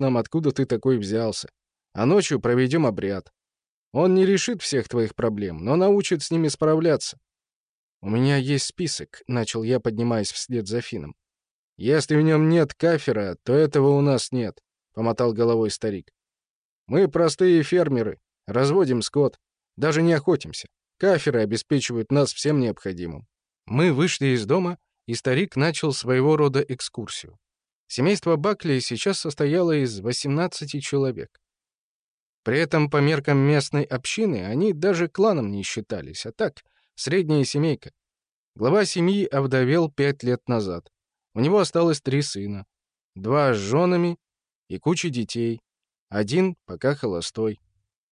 нам, откуда ты такой взялся. А ночью проведем обряд. Он не решит всех твоих проблем, но научит с ними справляться. «У меня есть список», — начал я, поднимаясь вслед за Фином. «Если в нем нет кафера, то этого у нас нет», — помотал головой старик. «Мы простые фермеры, разводим скот, даже не охотимся. Каферы обеспечивают нас всем необходимым». Мы вышли из дома, и старик начал своего рода экскурсию. Семейство Бакли сейчас состояло из 18 человек. При этом по меркам местной общины они даже кланом не считались, а так, средняя семейка. Глава семьи овдовел пять лет назад. У него осталось три сына. Два с женами и куча детей. Один пока холостой.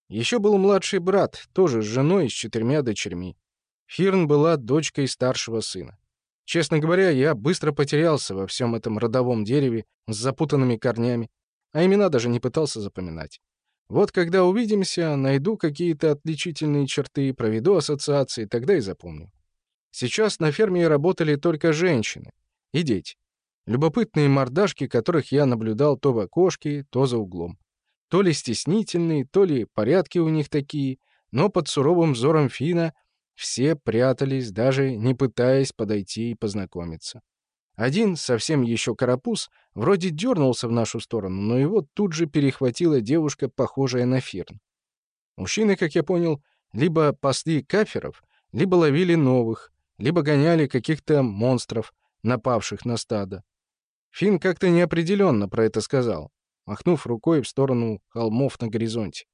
Еще был младший брат, тоже с женой и с четырьмя дочерьми. Фирн была дочкой старшего сына. Честно говоря, я быстро потерялся во всем этом родовом дереве с запутанными корнями, а имена даже не пытался запоминать. Вот когда увидимся, найду какие-то отличительные черты, проведу ассоциации, тогда и запомню. Сейчас на ферме работали только женщины и дети. Любопытные мордашки, которых я наблюдал то в окошке, то за углом. То ли стеснительные, то ли порядки у них такие, но под суровым взором Фина все прятались, даже не пытаясь подойти и познакомиться. Один, совсем еще карапуз, вроде дернулся в нашу сторону, но его тут же перехватила девушка, похожая на Фирн. Мужчины, как я понял, либо пасли каферов, либо ловили новых, либо гоняли каких-то монстров, напавших на стадо. Фин как-то неопределенно про это сказал, махнув рукой в сторону холмов на горизонте.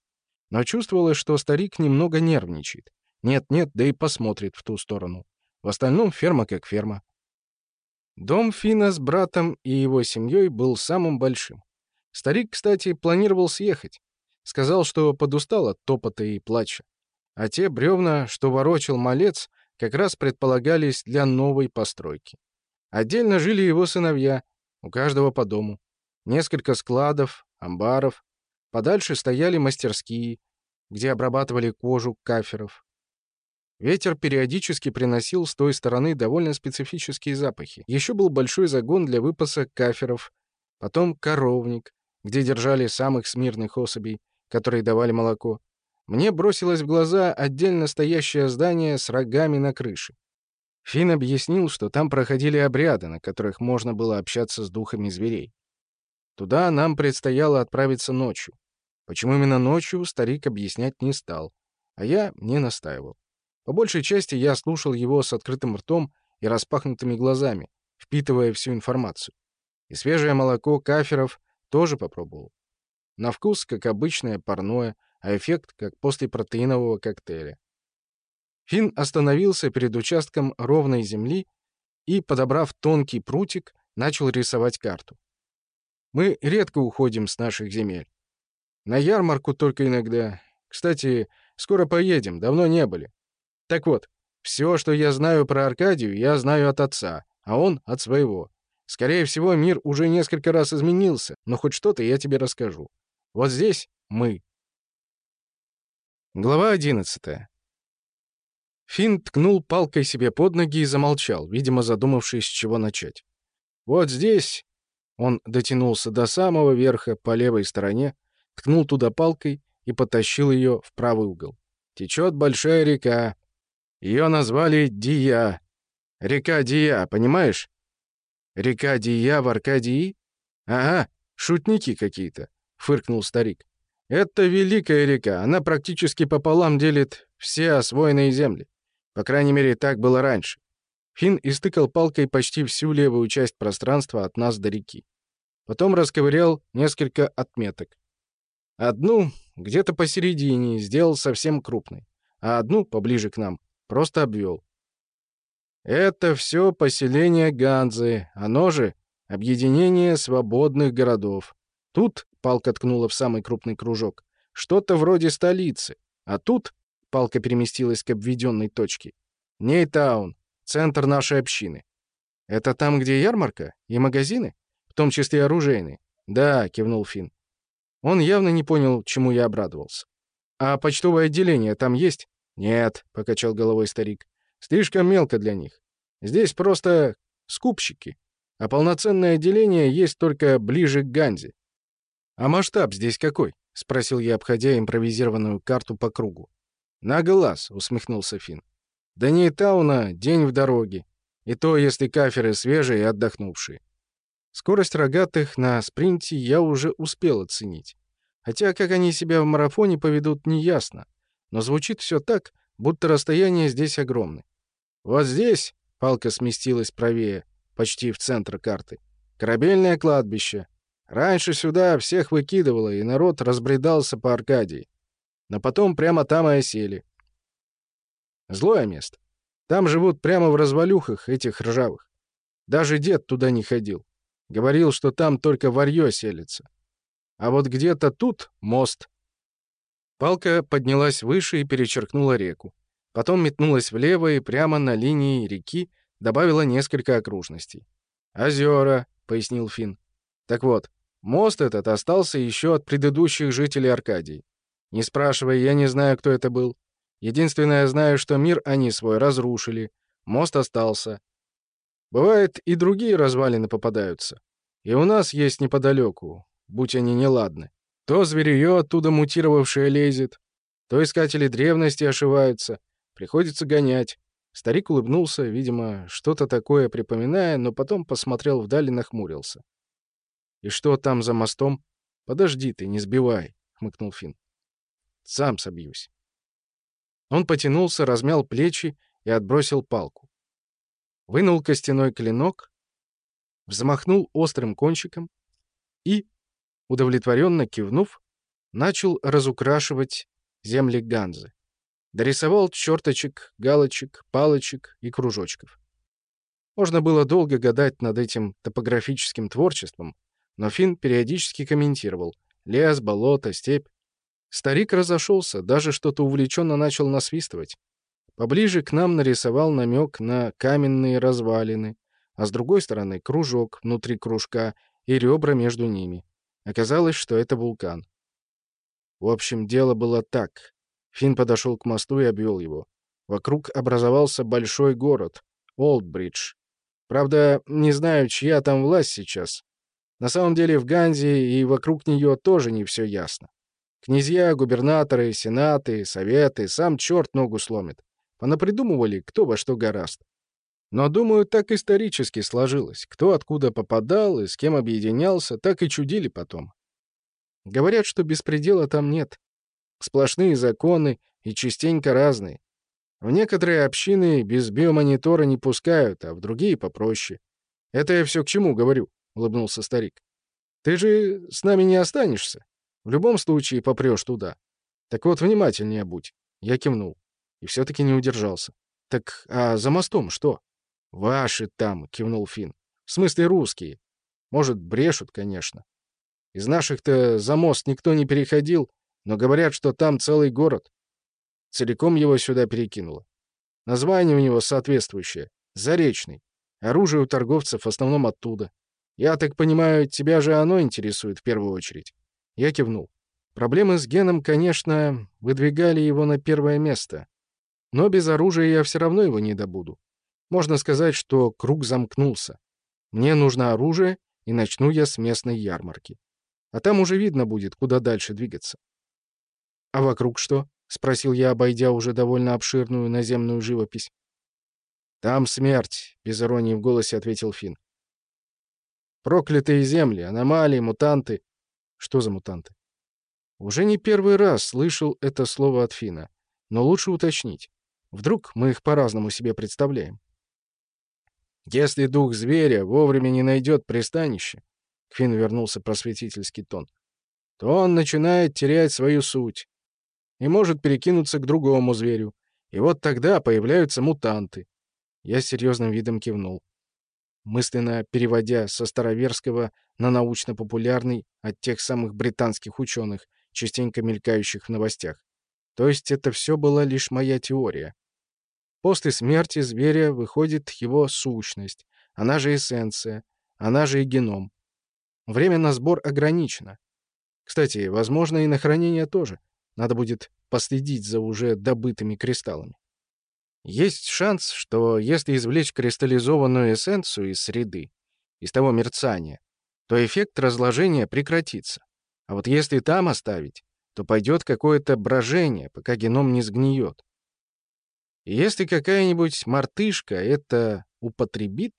Но чувствовалось, что старик немного нервничает. Нет-нет, да и посмотрит в ту сторону. В остальном ферма как ферма. Дом Фина с братом и его семьей был самым большим. Старик, кстати, планировал съехать. Сказал, что подустал от топота и плача. А те бревна, что ворочил малец, как раз предполагались для новой постройки. Отдельно жили его сыновья, у каждого по дому. Несколько складов, амбаров. Подальше стояли мастерские, где обрабатывали кожу каферов. Ветер периодически приносил с той стороны довольно специфические запахи. Еще был большой загон для выпаса каферов, потом коровник, где держали самых смирных особей, которые давали молоко. Мне бросилось в глаза отдельно стоящее здание с рогами на крыше. Фин объяснил, что там проходили обряды, на которых можно было общаться с духами зверей. Туда нам предстояло отправиться ночью. Почему именно ночью, старик объяснять не стал, а я не настаивал. По большей части я слушал его с открытым ртом и распахнутыми глазами, впитывая всю информацию. И свежее молоко каферов тоже попробовал. На вкус, как обычное парное, а эффект, как после протеинового коктейля. Финн остановился перед участком ровной земли и, подобрав тонкий прутик, начал рисовать карту. Мы редко уходим с наших земель. На ярмарку только иногда. Кстати, скоро поедем, давно не были. Так вот, все, что я знаю про Аркадию, я знаю от отца, а он от своего. Скорее всего, мир уже несколько раз изменился, но хоть что-то я тебе расскажу. Вот здесь мы. Глава одиннадцатая. Финн ткнул палкой себе под ноги и замолчал, видимо, задумавшись, с чего начать. «Вот здесь...» Он дотянулся до самого верха по левой стороне, ткнул туда палкой и потащил ее в правый угол. «Течет большая река, ее назвали Дия. Река Дия, понимаешь? Река Дия в Аркадии? Ага, шутники какие-то, фыркнул старик. Это великая река, она практически пополам делит все освоенные земли. По крайней мере, так было раньше. Финн истыкал палкой почти всю левую часть пространства от нас до реки. Потом расковырял несколько отметок. Одну, где-то посередине, сделал совсем крупной, а одну, поближе к нам, Просто обвел. Это все поселение Ганзы, оно же объединение свободных городов. Тут, палка ткнула в самый крупный кружок, что-то вроде столицы. А тут, палка переместилась к обведенной точке, Нейтаун, центр нашей общины. Это там, где ярмарка и магазины? В том числе оружейные? Да, кивнул Финн. Он явно не понял, чему я обрадовался. А почтовое отделение там есть? «Нет», — покачал головой старик, — «слишком мелко для них. Здесь просто скупщики, а полноценное отделение есть только ближе к Ганзе. «А масштаб здесь какой?» — спросил я, обходя импровизированную карту по кругу. «На глаз», — усмехнулся Финн. «До Нейтауна день в дороге. И то, если каферы свежие и отдохнувшие. Скорость рогатых на спринте я уже успел оценить. Хотя как они себя в марафоне поведут, неясно. Но звучит все так, будто расстояние здесь огромное. Вот здесь, палка сместилась правее, почти в центр карты, корабельное кладбище. Раньше сюда всех выкидывало, и народ разбредался по Аркадии. Но потом прямо там и осели. Злое место. Там живут прямо в развалюхах этих ржавых. Даже дед туда не ходил. Говорил, что там только варьё селится. А вот где-то тут мост. Палка поднялась выше и перечеркнула реку. Потом метнулась влево и прямо на линии реки добавила несколько окружностей. «Озера», — пояснил Финн. «Так вот, мост этот остался еще от предыдущих жителей Аркадии. Не спрашивай, я не знаю, кто это был. Единственное, знаю, что мир они свой разрушили. Мост остался. Бывает, и другие развалины попадаются. И у нас есть неподалеку, будь они неладны. То зверье оттуда мутировавшее лезет, то искатели древности ошиваются. Приходится гонять. Старик улыбнулся, видимо, что-то такое припоминая, но потом посмотрел вдаль и нахмурился. «И что там за мостом?» «Подожди ты, не сбивай», — хмыкнул Финн. «Сам собьюсь». Он потянулся, размял плечи и отбросил палку. Вынул костяной клинок, взмахнул острым кончиком и, удовлетворенно кивнув, начал разукрашивать земли Ганзы. Дорисовал черточек, галочек, палочек и кружочков. Можно было долго гадать над этим топографическим творчеством, но Финн периодически комментировал лес, болото, степь. Старик разошелся, даже что-то увлеченно начал насвистывать. Поближе к нам нарисовал намек на каменные развалины, а с другой стороны — кружок внутри кружка и ребра между ними. Оказалось, что это вулкан. В общем, дело было так. Финн подошел к мосту и обвел его. Вокруг образовался большой город — Олдбридж. Правда, не знаю, чья там власть сейчас. На самом деле в Ганзе и вокруг нее тоже не все ясно. Князья, губернаторы, сенаты, советы, сам черт ногу сломит. Понапридумывали, кто во что гораст. Но, думаю, так исторически сложилось. Кто откуда попадал и с кем объединялся, так и чудили потом. Говорят, что беспредела там нет. Сплошные законы и частенько разные. В некоторые общины без биомонитора не пускают, а в другие попроще. Это я все к чему говорю, — улыбнулся старик. Ты же с нами не останешься. В любом случае попрешь туда. Так вот, внимательнее будь. Я кивнул. И все-таки не удержался. Так, а за мостом что? Ваши там, кивнул Фин. В смысле русские. Может, брешут, конечно. Из наших-то за мост никто не переходил, но говорят, что там целый город. Целиком его сюда перекинуло. Название у него соответствующее — Заречный. Оружие у торговцев в основном оттуда. Я так понимаю, тебя же оно интересует в первую очередь. Я кивнул. Проблемы с геном, конечно, выдвигали его на первое место. Но без оружия я все равно его не добуду. Можно сказать, что круг замкнулся. Мне нужно оружие, и начну я с местной ярмарки. А там уже видно будет, куда дальше двигаться. «А вокруг что?» — спросил я, обойдя уже довольно обширную наземную живопись. «Там смерть», — без иронии в голосе ответил Финн. «Проклятые земли, аномалии, мутанты. Что за мутанты? Уже не первый раз слышал это слово от Фина, но лучше уточнить. Вдруг мы их по-разному себе представляем. Если дух зверя вовремя не найдет пристанище, Квин вернулся просветительский тон, то он начинает терять свою суть и может перекинуться к другому зверю. И вот тогда появляются мутанты. Я серьезным видом кивнул мысленно переводя со староверского на научно-популярный от тех самых британских ученых, частенько мелькающих в новостях. То есть это все была лишь моя теория. После смерти зверя выходит его сущность, она же эссенция, она же и геном. Время на сбор ограничено. Кстати, возможно, и на хранение тоже. Надо будет последить за уже добытыми кристаллами. Есть шанс, что если извлечь кристаллизованную эссенцию из среды, из того мерцания, то эффект разложения прекратится. А вот если там оставить, то пойдет какое-то брожение, пока геном не сгниет. Если какая-нибудь мартышка это употребит,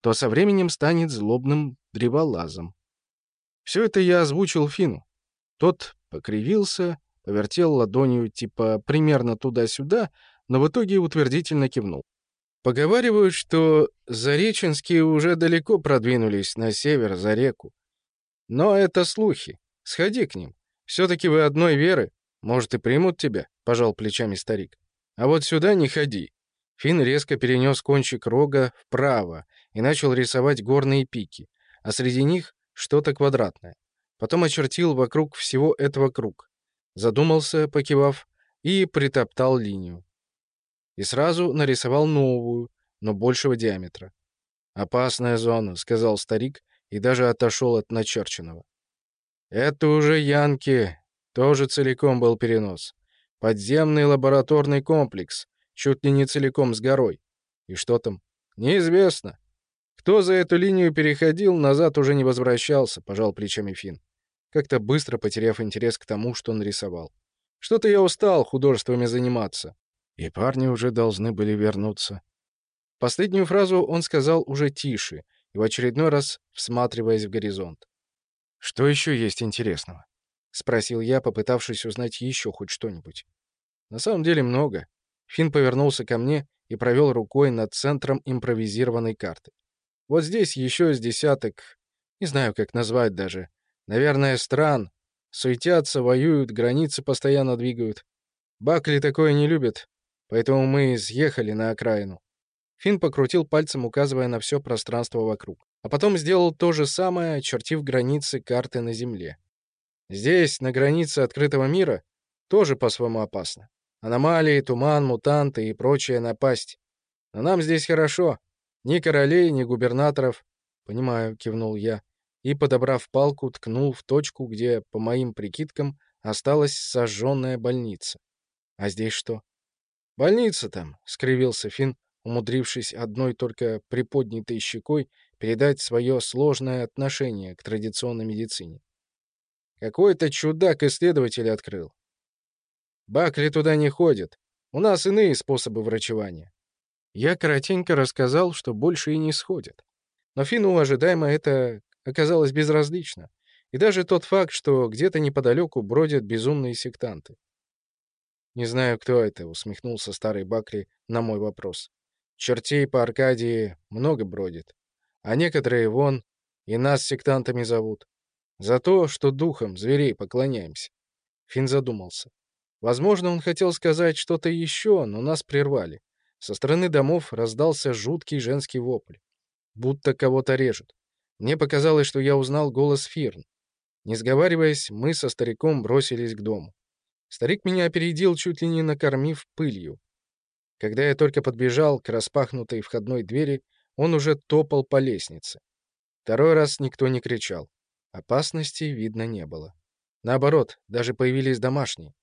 то со временем станет злобным древолазом. Все это я озвучил Фину. Тот покривился, повертел ладонью типа примерно туда-сюда, но в итоге утвердительно кивнул. Поговаривают, что зареченские уже далеко продвинулись на север за реку. Но это слухи. Сходи к ним. Все-таки вы одной веры. Может, и примут тебя, — пожал плечами старик. А вот сюда не ходи. Фин резко перенес кончик рога вправо и начал рисовать горные пики, а среди них что-то квадратное. Потом очертил вокруг всего этого круг. Задумался, покивав, и притоптал линию и сразу нарисовал новую, но большего диаметра. «Опасная зона», — сказал старик и даже отошел от начерченного. «Это уже Янки, тоже целиком был перенос. Подземный лабораторный комплекс, чуть ли не целиком с горой. И что там? Неизвестно. Кто за эту линию переходил, назад уже не возвращался», — пожал плечами Фин, как-то быстро потеряв интерес к тому, что он рисовал. «Что-то я устал художествами заниматься и парни уже должны были вернуться. Последнюю фразу он сказал уже тише и в очередной раз всматриваясь в горизонт. «Что еще есть интересного?» — спросил я, попытавшись узнать еще хоть что-нибудь. «На самом деле много». Финн повернулся ко мне и провел рукой над центром импровизированной карты. «Вот здесь еще с десяток, не знаю, как назвать даже, наверное, стран. Суетятся, воюют, границы постоянно двигают. Бакли такое не любят, Поэтому мы съехали на окраину. Финн покрутил пальцем, указывая на все пространство вокруг. А потом сделал то же самое, очертив границы карты на Земле. Здесь, на границе открытого мира, тоже по-своему опасно. Аномалии, туман, мутанты и прочая напасть. Но нам здесь хорошо. Ни королей, ни губернаторов. Понимаю, кивнул я. И, подобрав палку, ткнул в точку, где, по моим прикидкам, осталась сожженная больница. А здесь что? «Больница там», — скривился Финн, умудрившись одной только приподнятой щекой передать свое сложное отношение к традиционной медицине. «Какой-то чудак-исследователь открыл. Бакли туда не ходит. У нас иные способы врачевания». Я коротенько рассказал, что больше и не сходит. Но Фину ожидаемо это оказалось безразлично. И даже тот факт, что где-то неподалеку бродят безумные сектанты. «Не знаю, кто это», — усмехнулся старый Бакли на мой вопрос. «Чертей по Аркадии много бродит, а некоторые вон и нас сектантами зовут. За то, что духом зверей поклоняемся». Фин задумался. Возможно, он хотел сказать что-то еще, но нас прервали. Со стороны домов раздался жуткий женский вопль. Будто кого-то режут. Мне показалось, что я узнал голос Фирн. Не сговариваясь, мы со стариком бросились к дому. Старик меня опередил, чуть ли не накормив пылью. Когда я только подбежал к распахнутой входной двери, он уже топал по лестнице. Второй раз никто не кричал. Опасности видно не было. Наоборот, даже появились домашние.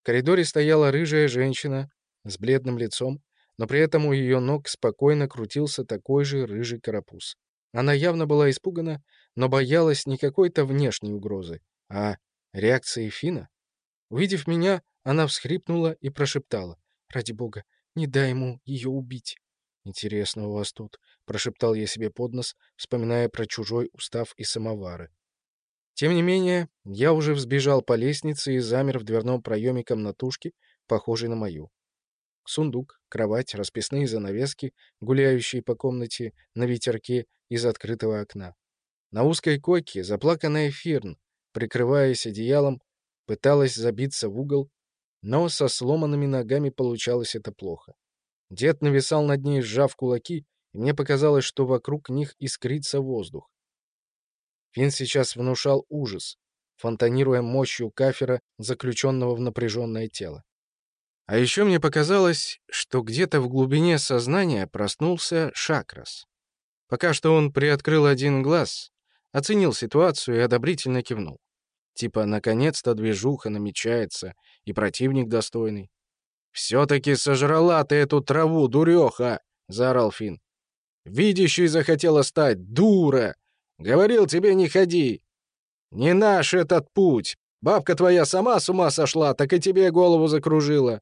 В коридоре стояла рыжая женщина с бледным лицом, но при этом у ее ног спокойно крутился такой же рыжий карапуз. Она явно была испугана, но боялась не какой-то внешней угрозы, а реакции Фина. Увидев меня, она всхрипнула и прошептала. «Ради бога, не дай ему ее убить». «Интересно у вас тут», — прошептал я себе под нос, вспоминая про чужой устав и самовары. Тем не менее, я уже взбежал по лестнице и замер в дверном проеме комнатушки, похожей на мою. Сундук, кровать, расписные занавески, гуляющие по комнате на ветерке из открытого окна. На узкой койке заплаканная фирн, прикрываясь одеялом, Пыталась забиться в угол, но со сломанными ногами получалось это плохо. Дед нависал над ней, сжав кулаки, и мне показалось, что вокруг них искрится воздух. Фин сейчас внушал ужас, фонтанируя мощью кафера, заключенного в напряженное тело. А еще мне показалось, что где-то в глубине сознания проснулся Шакрас. Пока что он приоткрыл один глаз, оценил ситуацию и одобрительно кивнул. Типа, наконец-то движуха намечается, и противник достойный. «Все-таки сожрала ты эту траву, дуреха!» — заорал Фин. «Видящий захотела стать, дура! Говорил тебе, не ходи!» «Не наш этот путь! Бабка твоя сама с ума сошла, так и тебе голову закружила!»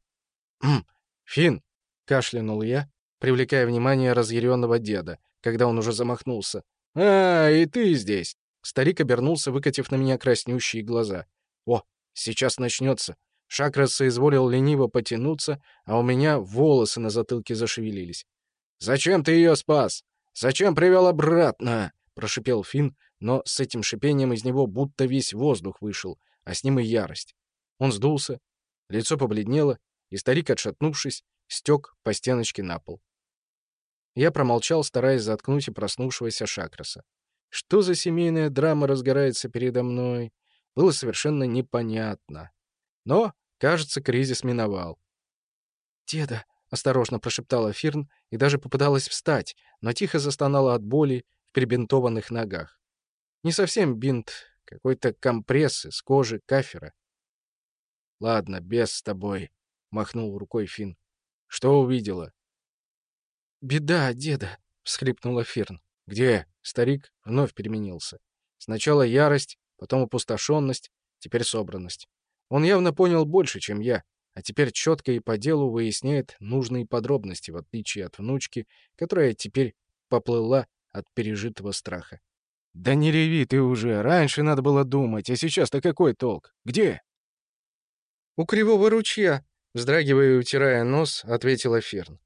«Хм, Фин!» — кашлянул я, привлекая внимание разъяренного деда, когда он уже замахнулся. «А, и ты здесь!» Старик обернулся, выкатив на меня краснющие глаза. «О, сейчас начнется!» Шакра соизволил лениво потянуться, а у меня волосы на затылке зашевелились. «Зачем ты ее спас? Зачем привел обратно?» — прошипел Финн, но с этим шипением из него будто весь воздух вышел, а с ним и ярость. Он сдулся, лицо побледнело, и старик, отшатнувшись, стек по стеночке на пол. Я промолчал, стараясь заткнуть и проснувшегося Шакраса. Что за семейная драма разгорается передо мной, было совершенно непонятно. Но, кажется, кризис миновал. «Деда!» — осторожно прошептала Фирн и даже попыталась встать, но тихо застонала от боли перебинтованных ногах. Не совсем бинт, какой-то компресс из кожи кафера. «Ладно, без с тобой», — махнул рукой Фин. «Что увидела?» «Беда, деда!» — всхлипнула Фирн. «Где?» — старик вновь переменился. Сначала ярость, потом опустошенность, теперь собранность. Он явно понял больше, чем я, а теперь четко и по делу выясняет нужные подробности, в отличие от внучки, которая теперь поплыла от пережитого страха. «Да не реви ты уже! Раньше надо было думать, а сейчас-то какой толк? Где?» «У кривого ручья», — вздрагивая и утирая нос, ответила Ферн.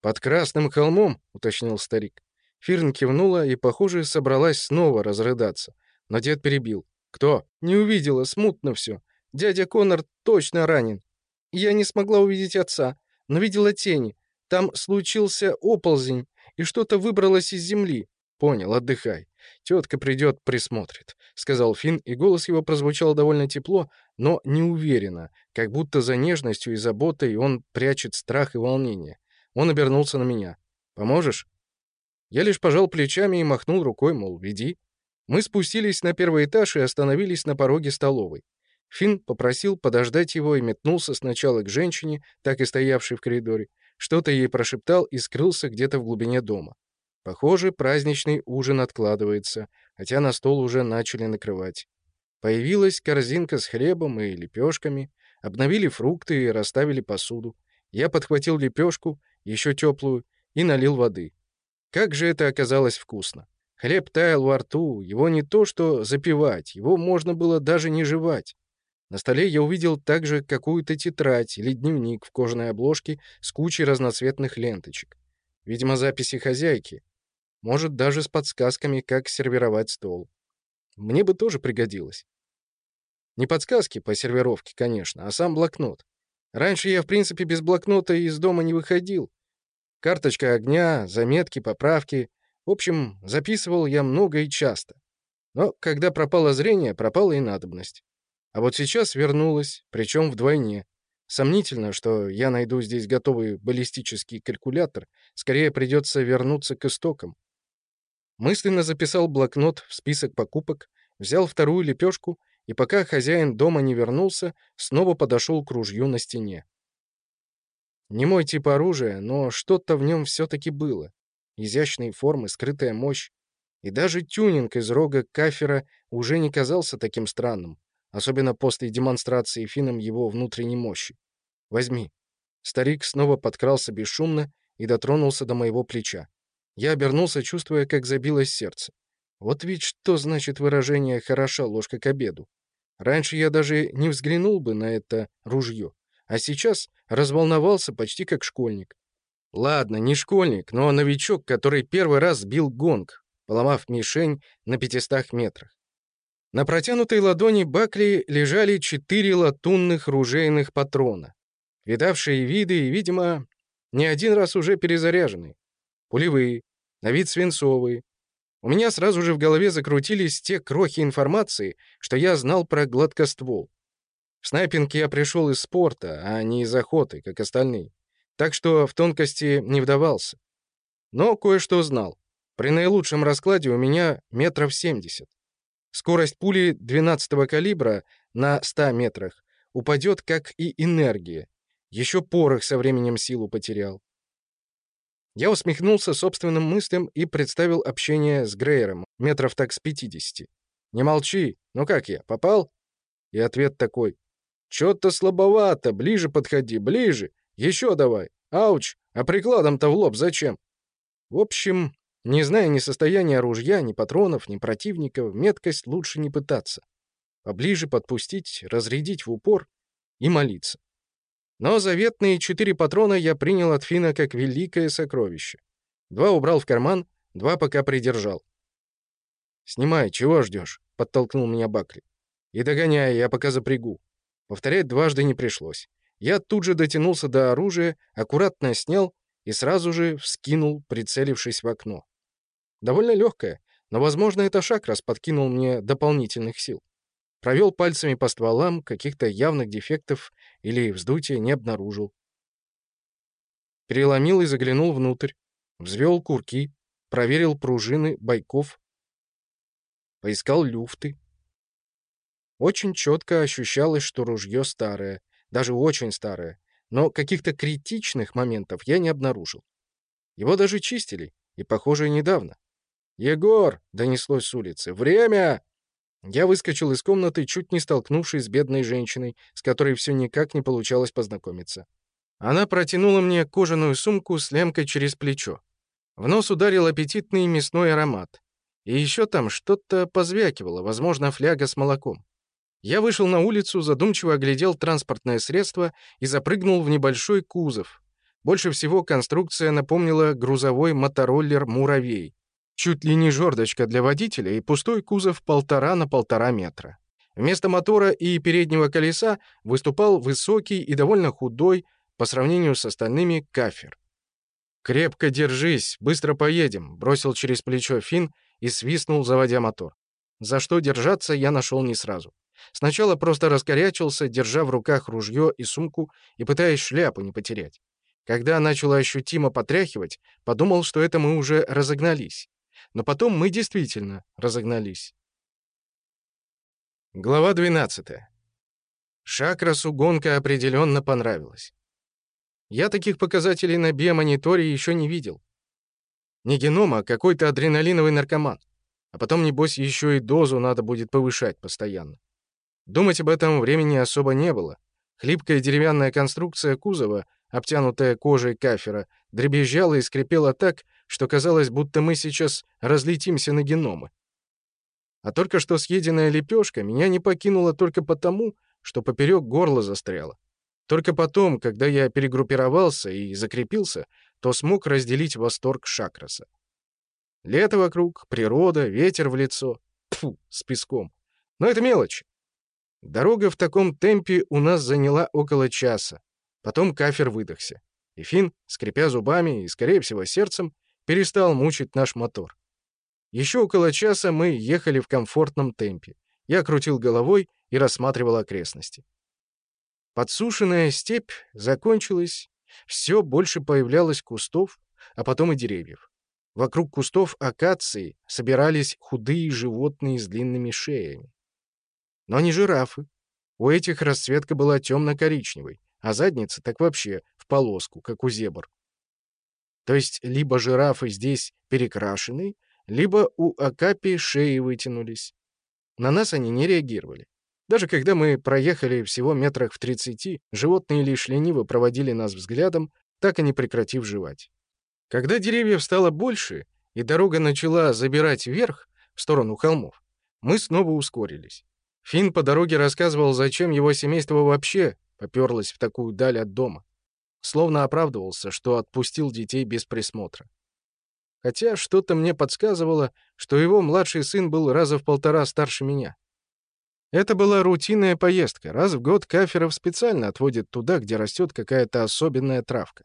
«Под Красным холмом?» — уточнил старик. Фирн кивнула и, похоже, собралась снова разрыдаться. Но дед перебил. «Кто?» «Не увидела, смутно все. Дядя Конор точно ранен. Я не смогла увидеть отца, но видела тени. Там случился оползень, и что-то выбралось из земли». «Понял, отдыхай. Тетка придет, присмотрит», — сказал Финн, и голос его прозвучал довольно тепло, но неуверенно, как будто за нежностью и заботой он прячет страх и волнение. Он обернулся на меня. «Поможешь?» Я лишь пожал плечами и махнул рукой, мол, веди. Мы спустились на первый этаж и остановились на пороге столовой. Финн попросил подождать его и метнулся сначала к женщине, так и стоявшей в коридоре. Что-то ей прошептал и скрылся где-то в глубине дома. Похоже, праздничный ужин откладывается, хотя на стол уже начали накрывать. Появилась корзинка с хлебом и лепешками, обновили фрукты и расставили посуду. Я подхватил лепешку еще теплую, и налил воды. Как же это оказалось вкусно! Хлеб таял во рту, его не то что запивать, его можно было даже не жевать. На столе я увидел также какую-то тетрадь или дневник в кожаной обложке с кучей разноцветных ленточек. Видимо, записи хозяйки. Может, даже с подсказками, как сервировать стол. Мне бы тоже пригодилось. Не подсказки по сервировке, конечно, а сам блокнот. Раньше я, в принципе, без блокнота из дома не выходил. Карточка огня, заметки, поправки. В общем, записывал я много и часто. Но когда пропало зрение, пропала и надобность. А вот сейчас вернулась, причем вдвойне. Сомнительно, что я найду здесь готовый баллистический калькулятор, скорее придется вернуться к истокам. Мысленно записал блокнот в список покупок, взял вторую лепешку и пока хозяин дома не вернулся, снова подошел к ружью на стене. Не мой тип оружия, но что-то в нем все-таки было. Изящные формы, скрытая мощь. И даже тюнинг из рога кафера уже не казался таким странным, особенно после демонстрации финном его внутренней мощи. «Возьми». Старик снова подкрался бесшумно и дотронулся до моего плеча. Я обернулся, чувствуя, как забилось сердце. Вот ведь что значит выражение «хороша ложка к обеду». Раньше я даже не взглянул бы на это ружье, а сейчас разволновался почти как школьник. Ладно, не школьник, но новичок, который первый раз бил гонг, поломав мишень на 500 метрах. На протянутой ладони Бакли лежали четыре латунных ружейных патрона, видавшие виды и, видимо, не один раз уже перезаряженные. Пулевые, на вид свинцовые, у меня сразу же в голове закрутились те крохи информации, что я знал про гладкоствол. В снайпинг я пришел из спорта, а не из охоты, как остальные. Так что в тонкости не вдавался. Но кое-что знал. При наилучшем раскладе у меня метров 70. Скорость пули 12-го калибра на 100 метрах упадет, как и энергия. Еще порох со временем силу потерял. Я усмехнулся собственным мыслям и представил общение с Грейером, метров так с 50. «Не молчи!» — «Ну как я, попал?» И ответ такой. «Чё-то слабовато, ближе подходи, ближе, еще давай, ауч, а прикладом-то в лоб зачем?» В общем, не зная ни состояния ружья, ни патронов, ни противников, меткость лучше не пытаться. Поближе подпустить, разрядить в упор и молиться. Но заветные четыре патрона я принял от Фина как великое сокровище. Два убрал в карман, два пока придержал. «Снимай, чего ждешь?» — подтолкнул меня Бакли. «И догоняй, я пока запрягу». Повторять дважды не пришлось. Я тут же дотянулся до оружия, аккуратно снял и сразу же вскинул, прицелившись в окно. Довольно легкое, но, возможно, это шаг раз подкинул мне дополнительных сил. Провел пальцами по стволам, каких-то явных дефектов или вздутия не обнаружил. Переломил и заглянул внутрь. Взвел курки, проверил пружины бойков, поискал люфты. Очень четко ощущалось, что ружье старое, даже очень старое, но каких-то критичных моментов я не обнаружил. Его даже чистили, и, похоже, недавно. «Егор!» — донеслось с улицы. «Время!» Я выскочил из комнаты, чуть не столкнувшись с бедной женщиной, с которой все никак не получалось познакомиться. Она протянула мне кожаную сумку с лемкой через плечо. В нос ударил аппетитный мясной аромат. И еще там что-то позвякивало, возможно, фляга с молоком. Я вышел на улицу, задумчиво оглядел транспортное средство и запрыгнул в небольшой кузов. Больше всего конструкция напомнила грузовой мотороллер «Муравей». Чуть ли не жердочка для водителя и пустой кузов полтора на полтора метра. Вместо мотора и переднего колеса выступал высокий и довольно худой, по сравнению с остальными, кафер. «Крепко держись, быстро поедем», — бросил через плечо Финн и свистнул, заводя мотор. За что держаться я нашел не сразу. Сначала просто раскорячился, держа в руках ружье и сумку и пытаясь шляпу не потерять. Когда начало ощутимо потряхивать, подумал, что это мы уже разогнались. Но потом мы действительно разогнались. Глава 12. Шакрасу гонка определенно понравилась. Я таких показателей на биомониторе еще не видел. Не геном, а какой-то адреналиновый наркоман. А потом, небось, еще и дозу надо будет повышать постоянно. Думать об этом времени особо не было. Хлипкая деревянная конструкция кузова, обтянутая кожей кафера, дребезжала и скрипела так, что казалось, будто мы сейчас разлетимся на геномы. А только что съеденная лепешка меня не покинула только потому, что поперек горла застряла. Только потом, когда я перегруппировался и закрепился, то смог разделить восторг Шакраса. Лето вокруг, природа, ветер в лицо. Тфу, с песком. Но это мелочь. Дорога в таком темпе у нас заняла около часа. Потом кафер выдохся. И Финн, скрипя зубами и, скорее всего, сердцем, перестал мучить наш мотор. Еще около часа мы ехали в комфортном темпе. Я крутил головой и рассматривал окрестности. Подсушенная степь закончилась, все больше появлялось кустов, а потом и деревьев. Вокруг кустов акации собирались худые животные с длинными шеями. Но не жирафы. У этих расцветка была темно-коричневой, а задница так вообще в полоску, как у зебр. То есть либо жирафы здесь перекрашены, либо у Акапи шеи вытянулись. На нас они не реагировали. Даже когда мы проехали всего метрах в тридцати, животные лишь лениво проводили нас взглядом, так и не прекратив жевать. Когда деревьев стало больше, и дорога начала забирать вверх, в сторону холмов, мы снова ускорились. Финн по дороге рассказывал, зачем его семейство вообще попёрлось в такую даль от дома. Словно оправдывался, что отпустил детей без присмотра. Хотя что-то мне подсказывало, что его младший сын был раза в полтора старше меня. Это была рутинная поездка. Раз в год каферов специально отводят туда, где растет какая-то особенная травка.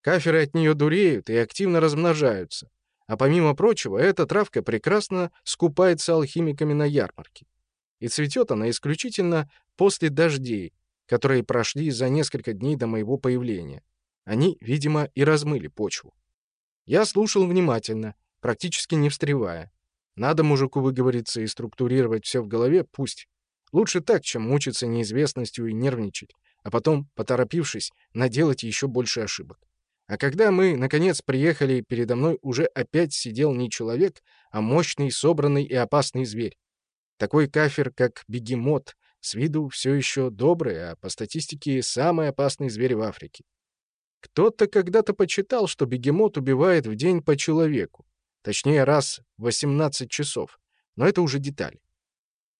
Каферы от нее дуреют и активно размножаются. А помимо прочего, эта травка прекрасно скупается алхимиками на ярмарке и цветет она исключительно после дождей, которые прошли за несколько дней до моего появления. Они, видимо, и размыли почву. Я слушал внимательно, практически не встревая. Надо мужику выговориться и структурировать все в голове, пусть. Лучше так, чем мучиться неизвестностью и нервничать, а потом, поторопившись, наделать еще больше ошибок. А когда мы, наконец, приехали, передо мной уже опять сидел не человек, а мощный, собранный и опасный зверь. Такой кафир, как бегемот, с виду все еще добрый, а по статистике самый опасный зверь в Африке. Кто-то когда-то почитал, что бегемот убивает в день по человеку. Точнее, раз в 18 часов. Но это уже деталь.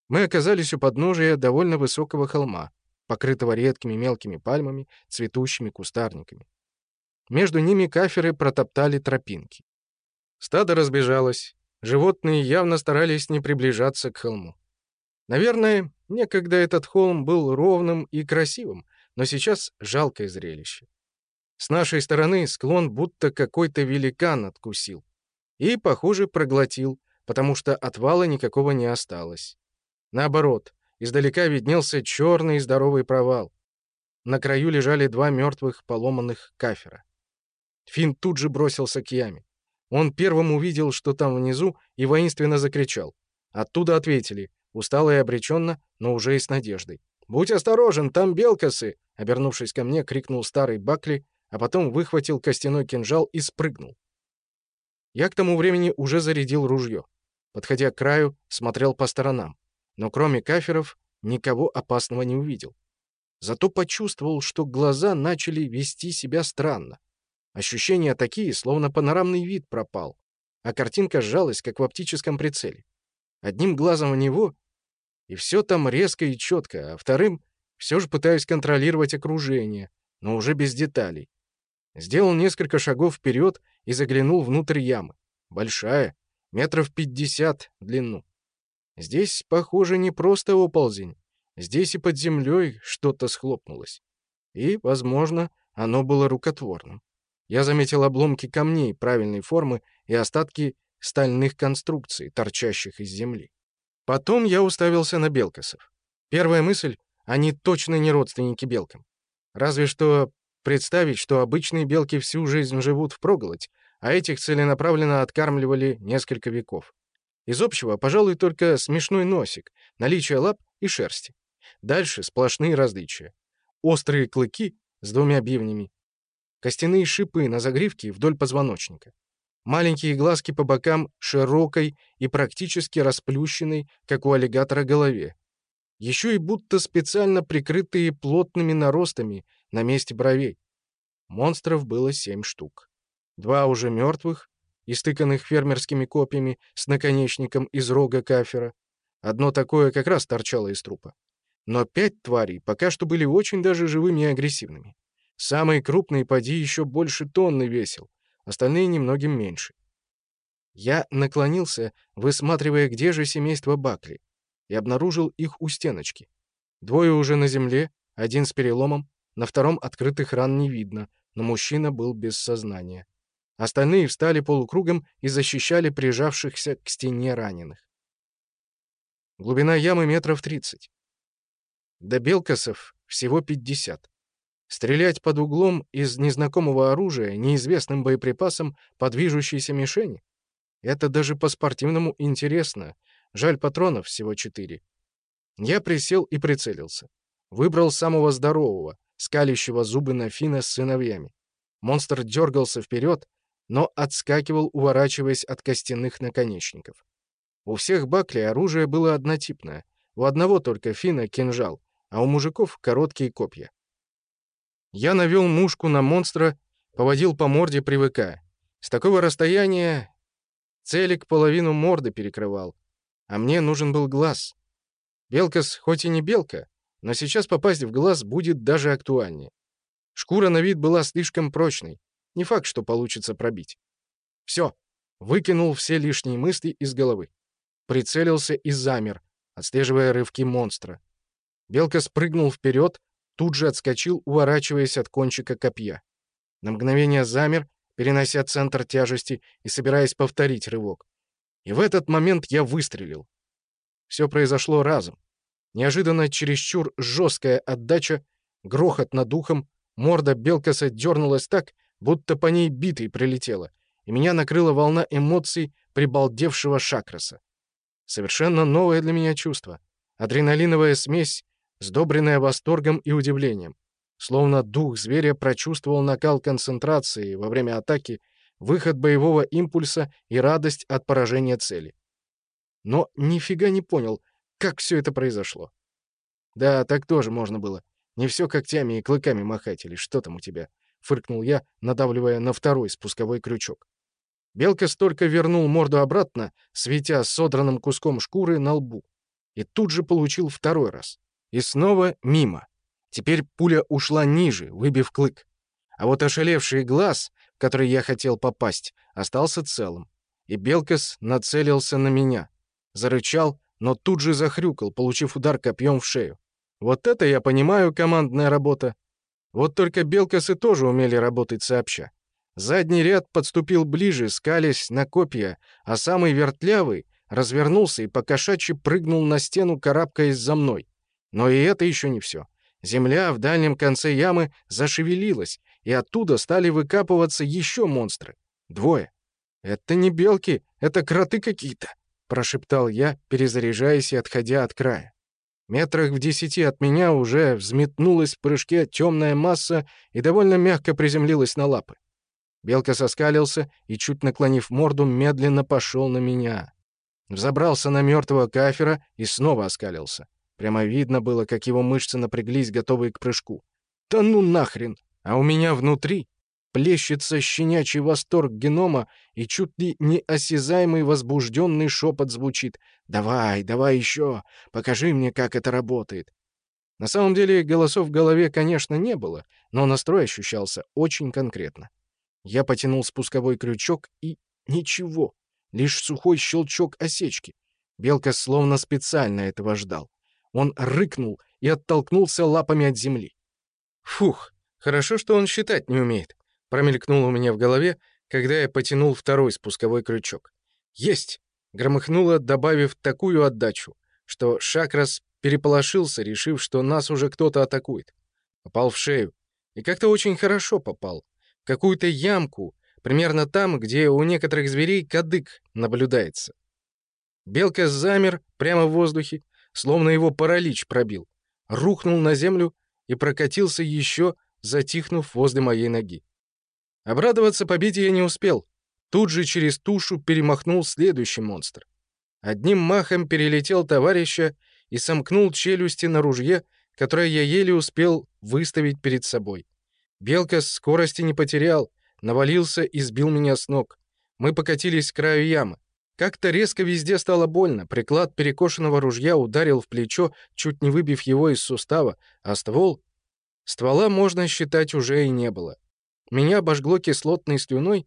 Мы оказались у подножия довольно высокого холма, покрытого редкими мелкими пальмами, цветущими кустарниками. Между ними каферы протоптали тропинки. Стадо разбежалось. Животные явно старались не приближаться к холму. Наверное, некогда этот холм был ровным и красивым, но сейчас жалкое зрелище. С нашей стороны склон будто какой-то великан откусил. И, похоже, проглотил, потому что отвала никакого не осталось. Наоборот, издалека виднелся черный здоровый провал. На краю лежали два мертвых поломанных кафера. Финн тут же бросился к яме. Он первым увидел, что там внизу, и воинственно закричал. Оттуда ответили, устало и обреченно, но уже и с надеждой. «Будь осторожен, там белкасы!» Обернувшись ко мне, крикнул старый Бакли, а потом выхватил костяной кинжал и спрыгнул. Я к тому времени уже зарядил ружье. Подходя к краю, смотрел по сторонам. Но кроме каферов, никого опасного не увидел. Зато почувствовал, что глаза начали вести себя странно. Ощущения такие, словно панорамный вид пропал, а картинка сжалась, как в оптическом прицеле. Одним глазом в него, и все там резко и четко, а вторым все же пытаюсь контролировать окружение, но уже без деталей. Сделал несколько шагов вперед и заглянул внутрь ямы. Большая, метров пятьдесят длину. Здесь, похоже, не просто оползень. Здесь и под землей что-то схлопнулось. И, возможно, оно было рукотворным. Я заметил обломки камней правильной формы и остатки стальных конструкций, торчащих из земли. Потом я уставился на белкосов. Первая мысль — они точно не родственники белкам. Разве что Представить, что обычные белки всю жизнь живут в впроголодь, а этих целенаправленно откармливали несколько веков. Из общего, пожалуй, только смешной носик, наличие лап и шерсти. Дальше сплошные различия. Острые клыки с двумя бивнями, костяные шипы на загривке вдоль позвоночника, маленькие глазки по бокам широкой и практически расплющенной, как у аллигатора, голове. Еще и будто специально прикрытые плотными наростами на месте бровей. Монстров было семь штук. Два уже мертвых, истыканных фермерскими копьями с наконечником из рога кафера. Одно такое как раз торчало из трупа. Но пять тварей пока что были очень даже живыми и агрессивными. Самый крупный поди еще больше тонны весил, остальные немногим меньше. Я наклонился, высматривая, где же семейство Бакли, и обнаружил их у стеночки. Двое уже на земле, один с переломом, на втором открытых ран не видно, но мужчина был без сознания. Остальные встали полукругом и защищали прижавшихся к стене раненых. Глубина ямы метров тридцать. До белкосов всего пятьдесят. Стрелять под углом из незнакомого оружия, неизвестным боеприпасом по движущейся мишени? Это даже по-спортивному интересно. Жаль, патронов всего четыре. Я присел и прицелился. Выбрал самого здорового, скалящего зубы на Фина с сыновьями. Монстр дергался вперед, но отскакивал, уворачиваясь от костяных наконечников. У всех Бакли оружие было однотипное. У одного только Фина кинжал, а у мужиков короткие копья. Я навел мушку на монстра, поводил по морде, привыкая. С такого расстояния целик половину морды перекрывал, а мне нужен был глаз. Белкас хоть и не белка, но сейчас попасть в глаз будет даже актуальнее. Шкура на вид была слишком прочной. Не факт, что получится пробить. Все. Выкинул все лишние мысли из головы. Прицелился и замер, отслеживая рывки монстра. Белка спрыгнул вперед, тут же отскочил, уворачиваясь от кончика копья. На мгновение замер, перенося центр тяжести и собираясь повторить рывок. И в этот момент я выстрелил. Все произошло разом. Неожиданно чересчур жесткая отдача, грохот над ухом, морда Белкаса дернулась так, будто по ней битой прилетела, и меня накрыла волна эмоций прибалдевшего шакраса. Совершенно новое для меня чувство. Адреналиновая смесь, сдобренная восторгом и удивлением. Словно дух зверя прочувствовал накал концентрации во время атаки, выход боевого импульса и радость от поражения цели. Но нифига не понял, Как все это произошло? Да, так тоже можно было. Не все когтями и клыками махать, или что там у тебя? Фыркнул я, надавливая на второй спусковой крючок. Белка столько вернул морду обратно, светя содранным куском шкуры на лбу. И тут же получил второй раз. И снова мимо. Теперь пуля ушла ниже, выбив клык. А вот ошалевший глаз, в который я хотел попасть, остался целым. И Белкас нацелился на меня. Зарычал, но тут же захрюкал, получив удар копьем в шею. Вот это я понимаю, командная работа. Вот только Белкасы тоже умели работать сообща. Задний ряд подступил ближе, скалясь на копья, а самый вертлявый развернулся и покошачьи прыгнул на стену, карабкаясь за мной. Но и это еще не все. Земля в дальнем конце ямы зашевелилась, и оттуда стали выкапываться еще монстры. Двое. «Это не белки, это кроты какие-то», — прошептал я, перезаряжаясь и отходя от края. Метрах в десяти от меня уже взметнулась в прыжке темная масса и довольно мягко приземлилась на лапы. Белка соскалился и, чуть наклонив морду, медленно пошел на меня. Взобрался на мертвого кафера и снова оскалился. Прямо видно было, как его мышцы напряглись, готовые к прыжку. «Да ну нахрен!» А у меня внутри плещется щенячий восторг генома, и чуть ли не осязаемый возбужденный шепот звучит. «Давай, давай еще! Покажи мне, как это работает!» На самом деле голосов в голове, конечно, не было, но настрой ощущался очень конкретно. Я потянул спусковой крючок и... ничего. Лишь сухой щелчок осечки. Белка словно специально этого ждал. Он рыкнул и оттолкнулся лапами от земли. Фух, хорошо, что он считать не умеет. Промелькнуло у меня в голове, когда я потянул второй спусковой крючок. Есть! Громыхнуло, добавив такую отдачу, что Шакрас переполошился, решив, что нас уже кто-то атакует. Попал в шею. И как-то очень хорошо попал какую-то ямку, примерно там, где у некоторых зверей кадык наблюдается. Белка замер прямо в воздухе, словно его паралич пробил, рухнул на землю и прокатился еще, затихнув возле моей ноги. Обрадоваться победе я не успел. Тут же через тушу перемахнул следующий монстр. Одним махом перелетел товарища и сомкнул челюсти на ружье, которое я еле успел выставить перед собой. Белка скорости не потерял, навалился и сбил меня с ног. Мы покатились к краю ямы. Как-то резко везде стало больно, приклад перекошенного ружья ударил в плечо, чуть не выбив его из сустава, а ствол... Ствола, можно считать, уже и не было. Меня обожгло кислотной слюной,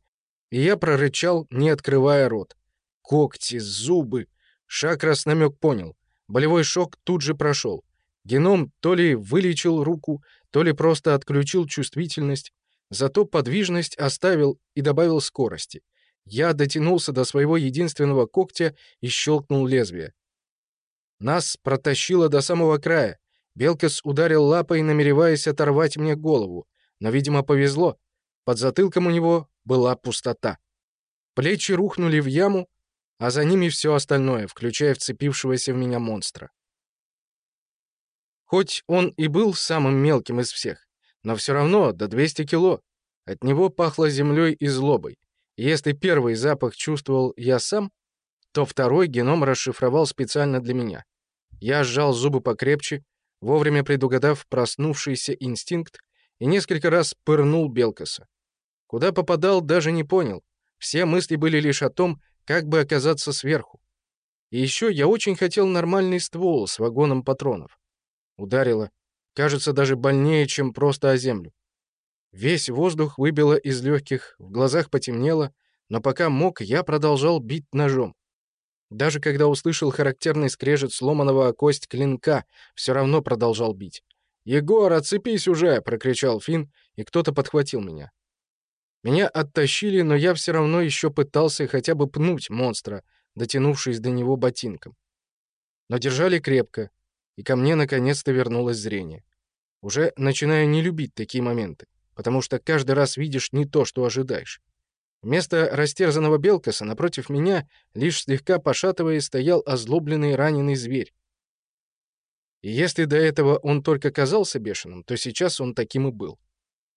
и я прорычал, не открывая рот. Когти, зубы. Шакрас намек понял. Болевой шок тут же прошел. Геном то ли вылечил руку, то ли просто отключил чувствительность, зато подвижность оставил и добавил скорости. Я дотянулся до своего единственного когтя и щелкнул лезвие. Нас протащило до самого края. Белкас ударил лапой, намереваясь оторвать мне голову. Но, видимо, повезло. Под затылком у него была пустота. Плечи рухнули в яму, а за ними все остальное, включая вцепившегося в меня монстра. Хоть он и был самым мелким из всех, но все равно до 200 кило. От него пахло землей и злобой. Если первый запах чувствовал я сам, то второй геном расшифровал специально для меня. Я сжал зубы покрепче, вовремя предугадав проснувшийся инстинкт, и несколько раз пырнул Белкаса. Куда попадал, даже не понял. Все мысли были лишь о том, как бы оказаться сверху. И еще я очень хотел нормальный ствол с вагоном патронов. Ударило. Кажется, даже больнее, чем просто о землю. Весь воздух выбило из легких, в глазах потемнело, но пока мог, я продолжал бить ножом. Даже когда услышал характерный скрежет сломанного о кость клинка, все равно продолжал бить. «Егор, отцепись уже!» — прокричал Финн, и кто-то подхватил меня. Меня оттащили, но я все равно еще пытался хотя бы пнуть монстра, дотянувшись до него ботинком. Но держали крепко, и ко мне наконец-то вернулось зрение. Уже начинаю не любить такие моменты, потому что каждый раз видишь не то, что ожидаешь. Вместо растерзанного Белкаса напротив меня, лишь слегка пошатываясь, стоял озлобленный раненый зверь. И если до этого он только казался бешеным, то сейчас он таким и был.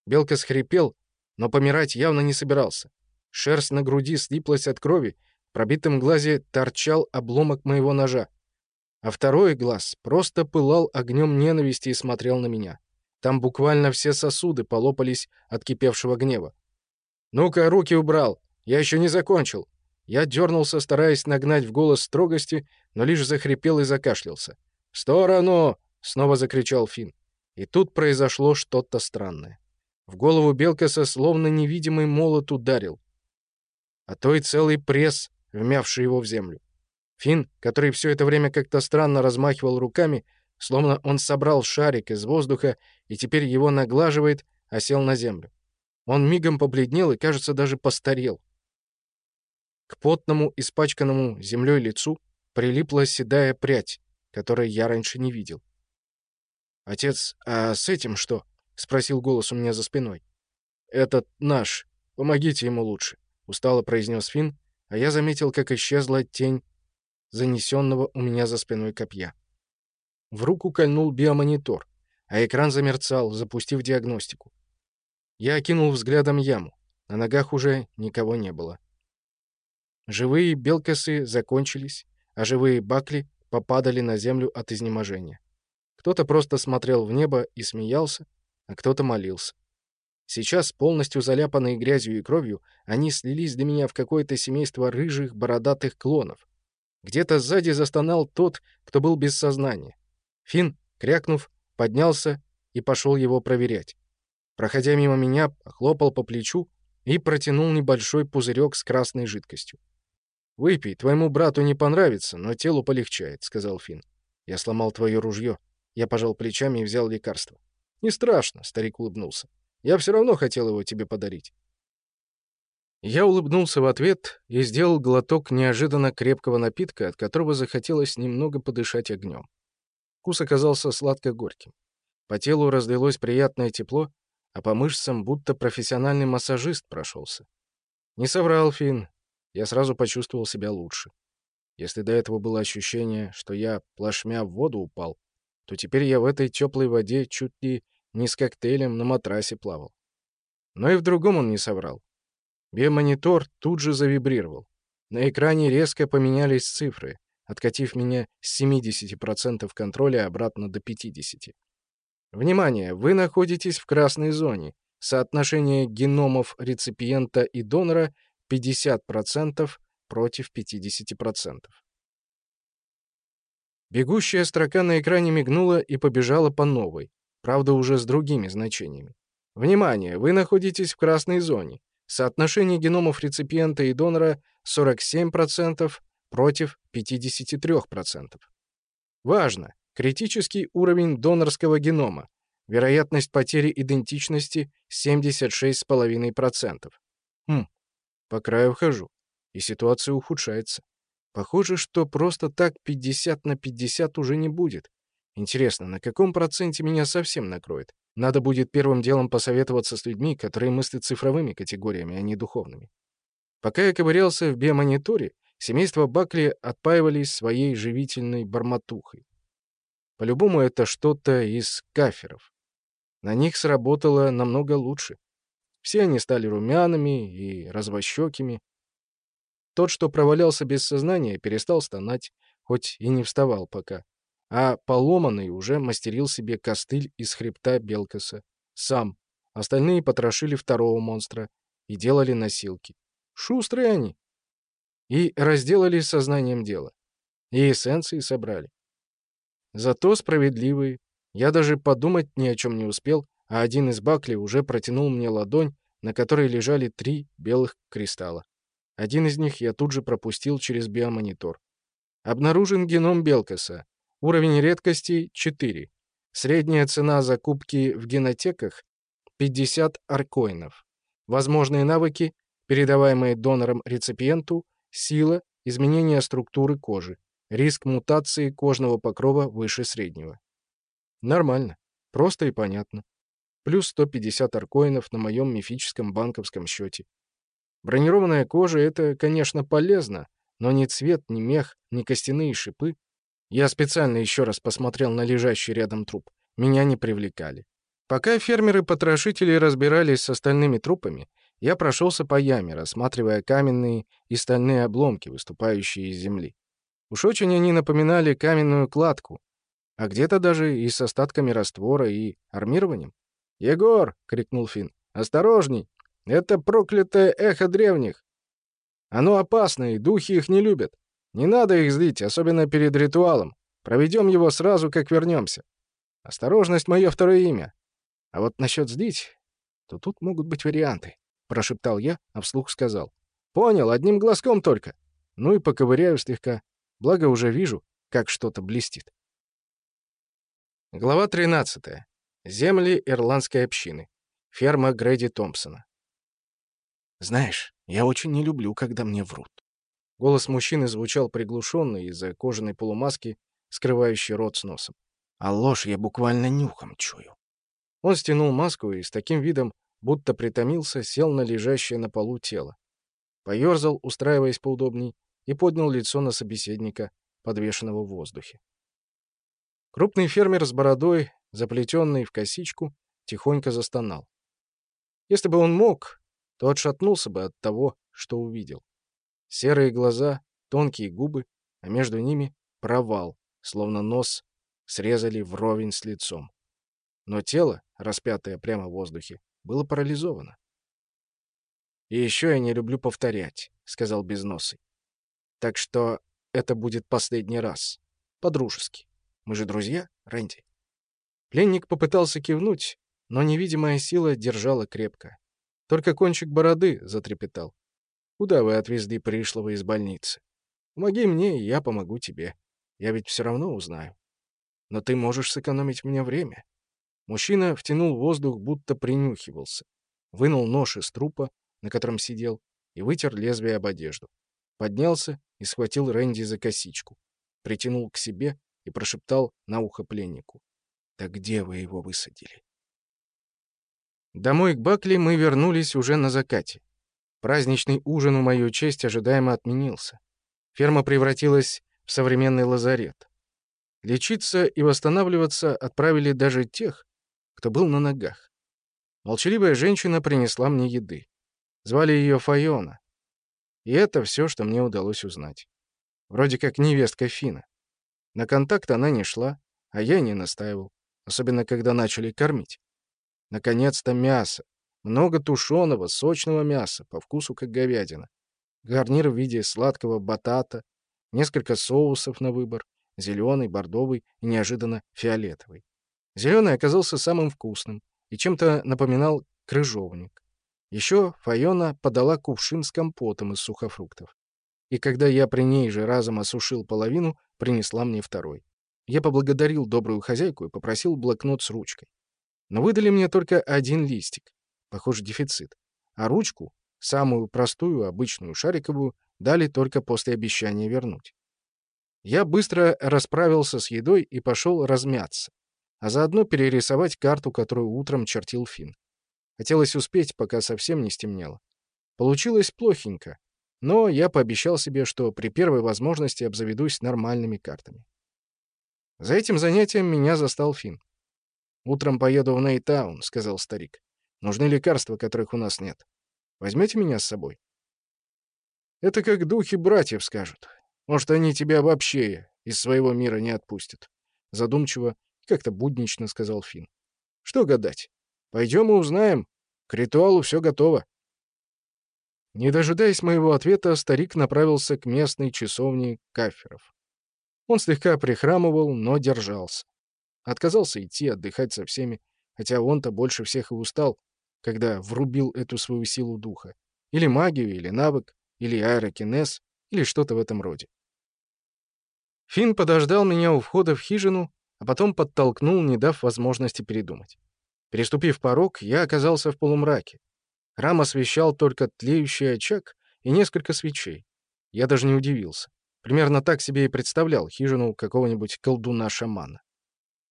Белкас хрипел, но помирать явно не собирался. Шерсть на груди слиплась от крови, в пробитом глазе торчал обломок моего ножа. А второй глаз просто пылал огнем ненависти и смотрел на меня. Там буквально все сосуды полопались от кипевшего гнева. «Ну-ка, руки убрал! Я еще не закончил!» Я дернулся, стараясь нагнать в голос строгости, но лишь захрипел и закашлялся. «В сторону!» — снова закричал Финн. И тут произошло что-то странное. В голову Белкаса словно невидимый молот ударил. А то и целый пресс, вмявший его в землю. Финн, который все это время как-то странно размахивал руками, словно он собрал шарик из воздуха и теперь его наглаживает, осел на землю. Он мигом побледнел и, кажется, даже постарел. К потному, испачканному землей лицу прилипла седая прядь, которой я раньше не видел. «Отец, а с этим что?» — спросил голос у меня за спиной. «Этот наш. Помогите ему лучше», — устало произнес Финн, а я заметил, как исчезла тень занесенного у меня за спиной копья. В руку кольнул биомонитор, а экран замерцал, запустив диагностику. Я окинул взглядом яму. На ногах уже никого не было. Живые белкосы закончились, а живые бакли попадали на землю от изнеможения. Кто-то просто смотрел в небо и смеялся, а кто-то молился. Сейчас, полностью заляпанные грязью и кровью, они слились для меня в какое-то семейство рыжих бородатых клонов. Где-то сзади застонал тот, кто был без сознания. Фин, крякнув, поднялся и пошел его проверять. Проходя мимо меня, хлопал по плечу и протянул небольшой пузырек с красной жидкостью. «Выпей, твоему брату не понравится, но телу полегчает», — сказал Финн. «Я сломал твое ружье». Я пожал плечами и взял лекарство. «Не страшно», — старик улыбнулся. «Я все равно хотел его тебе подарить». Я улыбнулся в ответ и сделал глоток неожиданно крепкого напитка, от которого захотелось немного подышать огнем. Вкус оказался сладко-горьким. По телу разлилось приятное тепло, а по мышцам будто профессиональный массажист прошелся. Не соврал Финн, я сразу почувствовал себя лучше. Если до этого было ощущение, что я плашмя в воду упал, то теперь я в этой теплой воде чуть ли не с коктейлем на матрасе плавал. Но и в другом он не соврал. Биомонитор тут же завибрировал. На экране резко поменялись цифры, откатив меня с 70% контроля обратно до 50%. Внимание! Вы находитесь в красной зоне. Соотношение геномов реципиента и донора 50% против 50%. Бегущая строка на экране мигнула и побежала по новой, правда уже с другими значениями. Внимание! Вы находитесь в красной зоне. Соотношение геномов реципиента и донора 47% против 53%. Важно! Критический уровень донорского генома. Вероятность потери идентичности 76,5%. Хм, по краю хожу, и ситуация ухудшается. Похоже, что просто так 50 на 50 уже не будет. Интересно, на каком проценте меня совсем накроет? Надо будет первым делом посоветоваться с людьми, которые мыслят цифровыми категориями, а не духовными. Пока я ковырялся в биомониторе, семейство Бакли отпаивались своей живительной барматухой. По-любому это что-то из каферов. На них сработало намного лучше. Все они стали румяными и развощекими. Тот, что провалялся без сознания, перестал стонать, хоть и не вставал пока. А поломанный уже мастерил себе костыль из хребта Белкаса. Сам. Остальные потрошили второго монстра и делали носилки. Шустрые они. И разделали сознанием дела. И эссенции собрали. Зато справедливые. Я даже подумать ни о чем не успел, а один из Бакли уже протянул мне ладонь, на которой лежали три белых кристалла. Один из них я тут же пропустил через биомонитор. Обнаружен геном Белкаса. Уровень редкости — 4. Средняя цена закупки в генотеках — 50 аркоинов. Возможные навыки, передаваемые донором реципиенту, сила, изменение структуры кожи, риск мутации кожного покрова выше среднего. Нормально. Просто и понятно плюс 150 аркоинов на моем мифическом банковском счете. Бронированная кожа — это, конечно, полезно, но ни цвет, ни мех, ни костяные шипы. Я специально еще раз посмотрел на лежащий рядом труп. Меня не привлекали. Пока фермеры-потрошители разбирались с остальными трупами, я прошелся по яме, рассматривая каменные и стальные обломки, выступающие из земли. Уж очень они напоминали каменную кладку, а где-то даже и с остатками раствора и армированием. «Егор!» — крикнул Финн. «Осторожней! Это проклятое эхо древних! Оно опасно, и духи их не любят. Не надо их злить, особенно перед ритуалом. Проведем его сразу, как вернемся. Осторожность — мое второе имя. А вот насчет злить, то тут могут быть варианты», — прошептал я, а вслух сказал. «Понял, одним глазком только. Ну и поковыряю слегка. Благо уже вижу, как что-то блестит». Глава 13. Земли ирландской общины. Ферма Грэди Томпсона. «Знаешь, я очень не люблю, когда мне врут». Голос мужчины звучал приглушенно из-за кожаной полумаски, скрывающей рот с носом. А ложь я буквально нюхом чую. Он стянул маску и с таким видом, будто притомился, сел на лежащее на полу тело. Поёрзал, устраиваясь поудобней, и поднял лицо на собеседника, подвешенного в воздухе. Крупный фермер с бородой, заплетенный в косичку, тихонько застонал. Если бы он мог, то отшатнулся бы от того, что увидел. Серые глаза, тонкие губы, а между ними провал, словно нос срезали вровень с лицом. Но тело, распятое прямо в воздухе, было парализовано. «И еще я не люблю повторять», — сказал Безносый. «Так что это будет последний раз. По-дружески. Мы же друзья, Рэнди?» Пленник попытался кивнуть, но невидимая сила держала крепко. Только кончик бороды затрепетал. «Куда вы отвезли пришлого из больницы? Помоги мне, и я помогу тебе. Я ведь все равно узнаю. Но ты можешь сэкономить мне время». Мужчина втянул воздух, будто принюхивался. Вынул нож из трупа, на котором сидел, и вытер лезвие об одежду. Поднялся и схватил Рэнди за косичку. Притянул к себе и прошептал на ухо пленнику. «Так где вы его высадили?» Домой к Бакли мы вернулись уже на закате. Праздничный ужин в мою честь ожидаемо отменился. Ферма превратилась в современный лазарет. Лечиться и восстанавливаться отправили даже тех, кто был на ногах. Молчаливая женщина принесла мне еды. Звали ее Файона. И это все, что мне удалось узнать. Вроде как невестка Фина. На контакт она не шла, а я не настаивал, особенно когда начали кормить. Наконец-то мясо. Много тушеного, сочного мяса, по вкусу как говядина. Гарнир в виде сладкого батата, несколько соусов на выбор, зеленый, бордовый и неожиданно фиолетовый. Зеленый оказался самым вкусным и чем-то напоминал крыжовник. Еще Файона подала кувшин с компотом из сухофруктов. И когда я при ней же разом осушил половину, принесла мне второй. Я поблагодарил добрую хозяйку и попросил блокнот с ручкой. Но выдали мне только один листик. Похоже, дефицит. А ручку, самую простую, обычную, шариковую, дали только после обещания вернуть. Я быстро расправился с едой и пошел размяться, а заодно перерисовать карту, которую утром чертил Фин. Хотелось успеть, пока совсем не стемнело. Получилось плохенько, но я пообещал себе, что при первой возможности обзаведусь нормальными картами. За этим занятием меня застал Фин. «Утром поеду в Нейтаун», — сказал старик. «Нужны лекарства, которых у нас нет. Возьмете меня с собой?» «Это как духи братьев скажут. Может, они тебя вообще из своего мира не отпустят». Задумчиво, как-то буднично сказал Фин. «Что гадать? Пойдем и узнаем. К ритуалу все готово». Не дожидаясь моего ответа, старик направился к местной часовне каферов. Он слегка прихрамывал, но держался. Отказался идти отдыхать со всеми, хотя он-то больше всех и устал, когда врубил эту свою силу духа. Или магию, или навык, или аэрокинез, или что-то в этом роде. Финн подождал меня у входа в хижину, а потом подтолкнул, не дав возможности передумать. Переступив порог, я оказался в полумраке. Храм освещал только тлеющий очаг и несколько свечей. Я даже не удивился. Примерно так себе и представлял хижину какого-нибудь колдуна-шамана.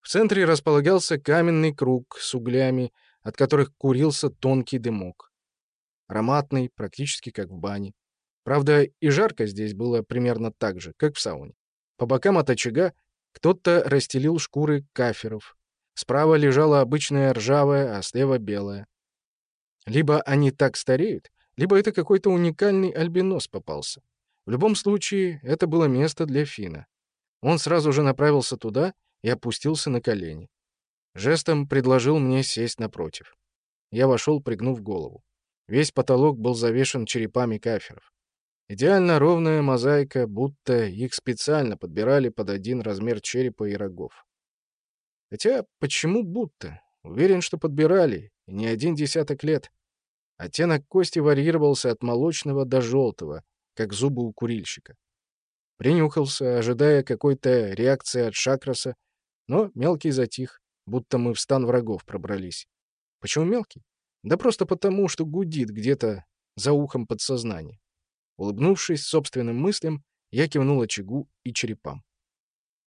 В центре располагался каменный круг с углями, от которых курился тонкий дымок. Ароматный, практически как в бане. Правда, и жарко здесь было примерно так же, как в сауне. По бокам от очага кто-то расстелил шкуры каферов. Справа лежала обычная ржавая, а слева белая. Либо они так стареют, либо это какой-то уникальный альбинос попался. В любом случае, это было место для Фина. Он сразу же направился туда и опустился на колени. Жестом предложил мне сесть напротив. Я вошел, пригнув голову. Весь потолок был завешен черепами каферов. Идеально ровная мозаика, будто их специально подбирали под один размер черепа и рогов. Хотя, почему будто? Уверен, что подбирали, и не один десяток лет. Оттенок кости варьировался от молочного до желтого, как зубы у курильщика. Принюхался, ожидая какой-то реакции от Шакраса, но мелкий затих, будто мы в стан врагов пробрались. Почему мелкий? Да просто потому, что гудит где-то за ухом подсознания. Улыбнувшись собственным мыслям, я кивнул очагу и черепам.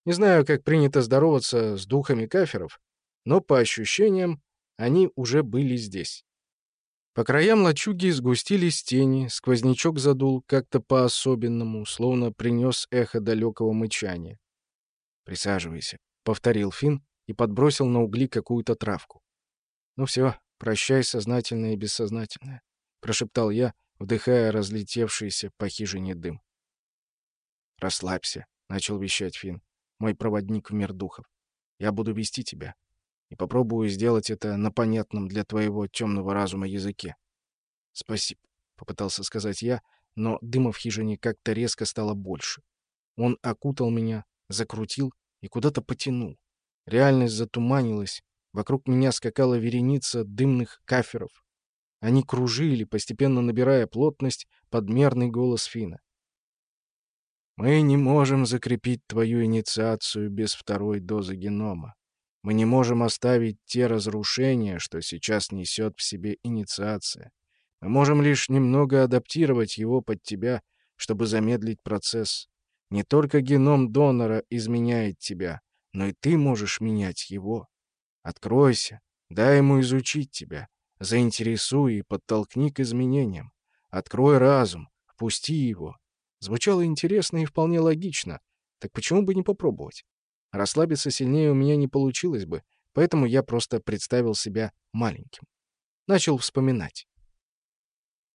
Не знаю, как принято здороваться с духами каферов, но по ощущениям они уже были здесь. По краям лачуги сгустились тени, сквознячок задул как-то по-особенному, словно принес эхо далекого мычания. «Присаживайся», — повторил Финн и подбросил на угли какую-то травку. «Ну все, прощай, сознательное и бессознательное», — прошептал я, вдыхая разлетевшийся по хижине дым. «Расслабься», — начал вещать Финн, мой проводник в мир духов. «Я буду вести тебя и попробую сделать это на понятном для твоего темного разума языке». «Спасибо», — попытался сказать я, но дыма в хижине как-то резко стало больше. Он окутал меня, закрутил и куда-то потянул. Реальность затуманилась, вокруг меня скакала вереница дымных каферов. Они кружили, постепенно набирая плотность, подмерный голос Фина. «Мы не можем закрепить твою инициацию без второй дозы генома. Мы не можем оставить те разрушения, что сейчас несет в себе инициация. Мы можем лишь немного адаптировать его под тебя, чтобы замедлить процесс. Не только геном донора изменяет тебя, но и ты можешь менять его. Откройся, дай ему изучить тебя, заинтересуй и подтолкни к изменениям. Открой разум, впусти его. Звучало интересно и вполне логично. Так почему бы не попробовать? Расслабиться сильнее у меня не получилось бы, поэтому я просто представил себя маленьким. Начал вспоминать.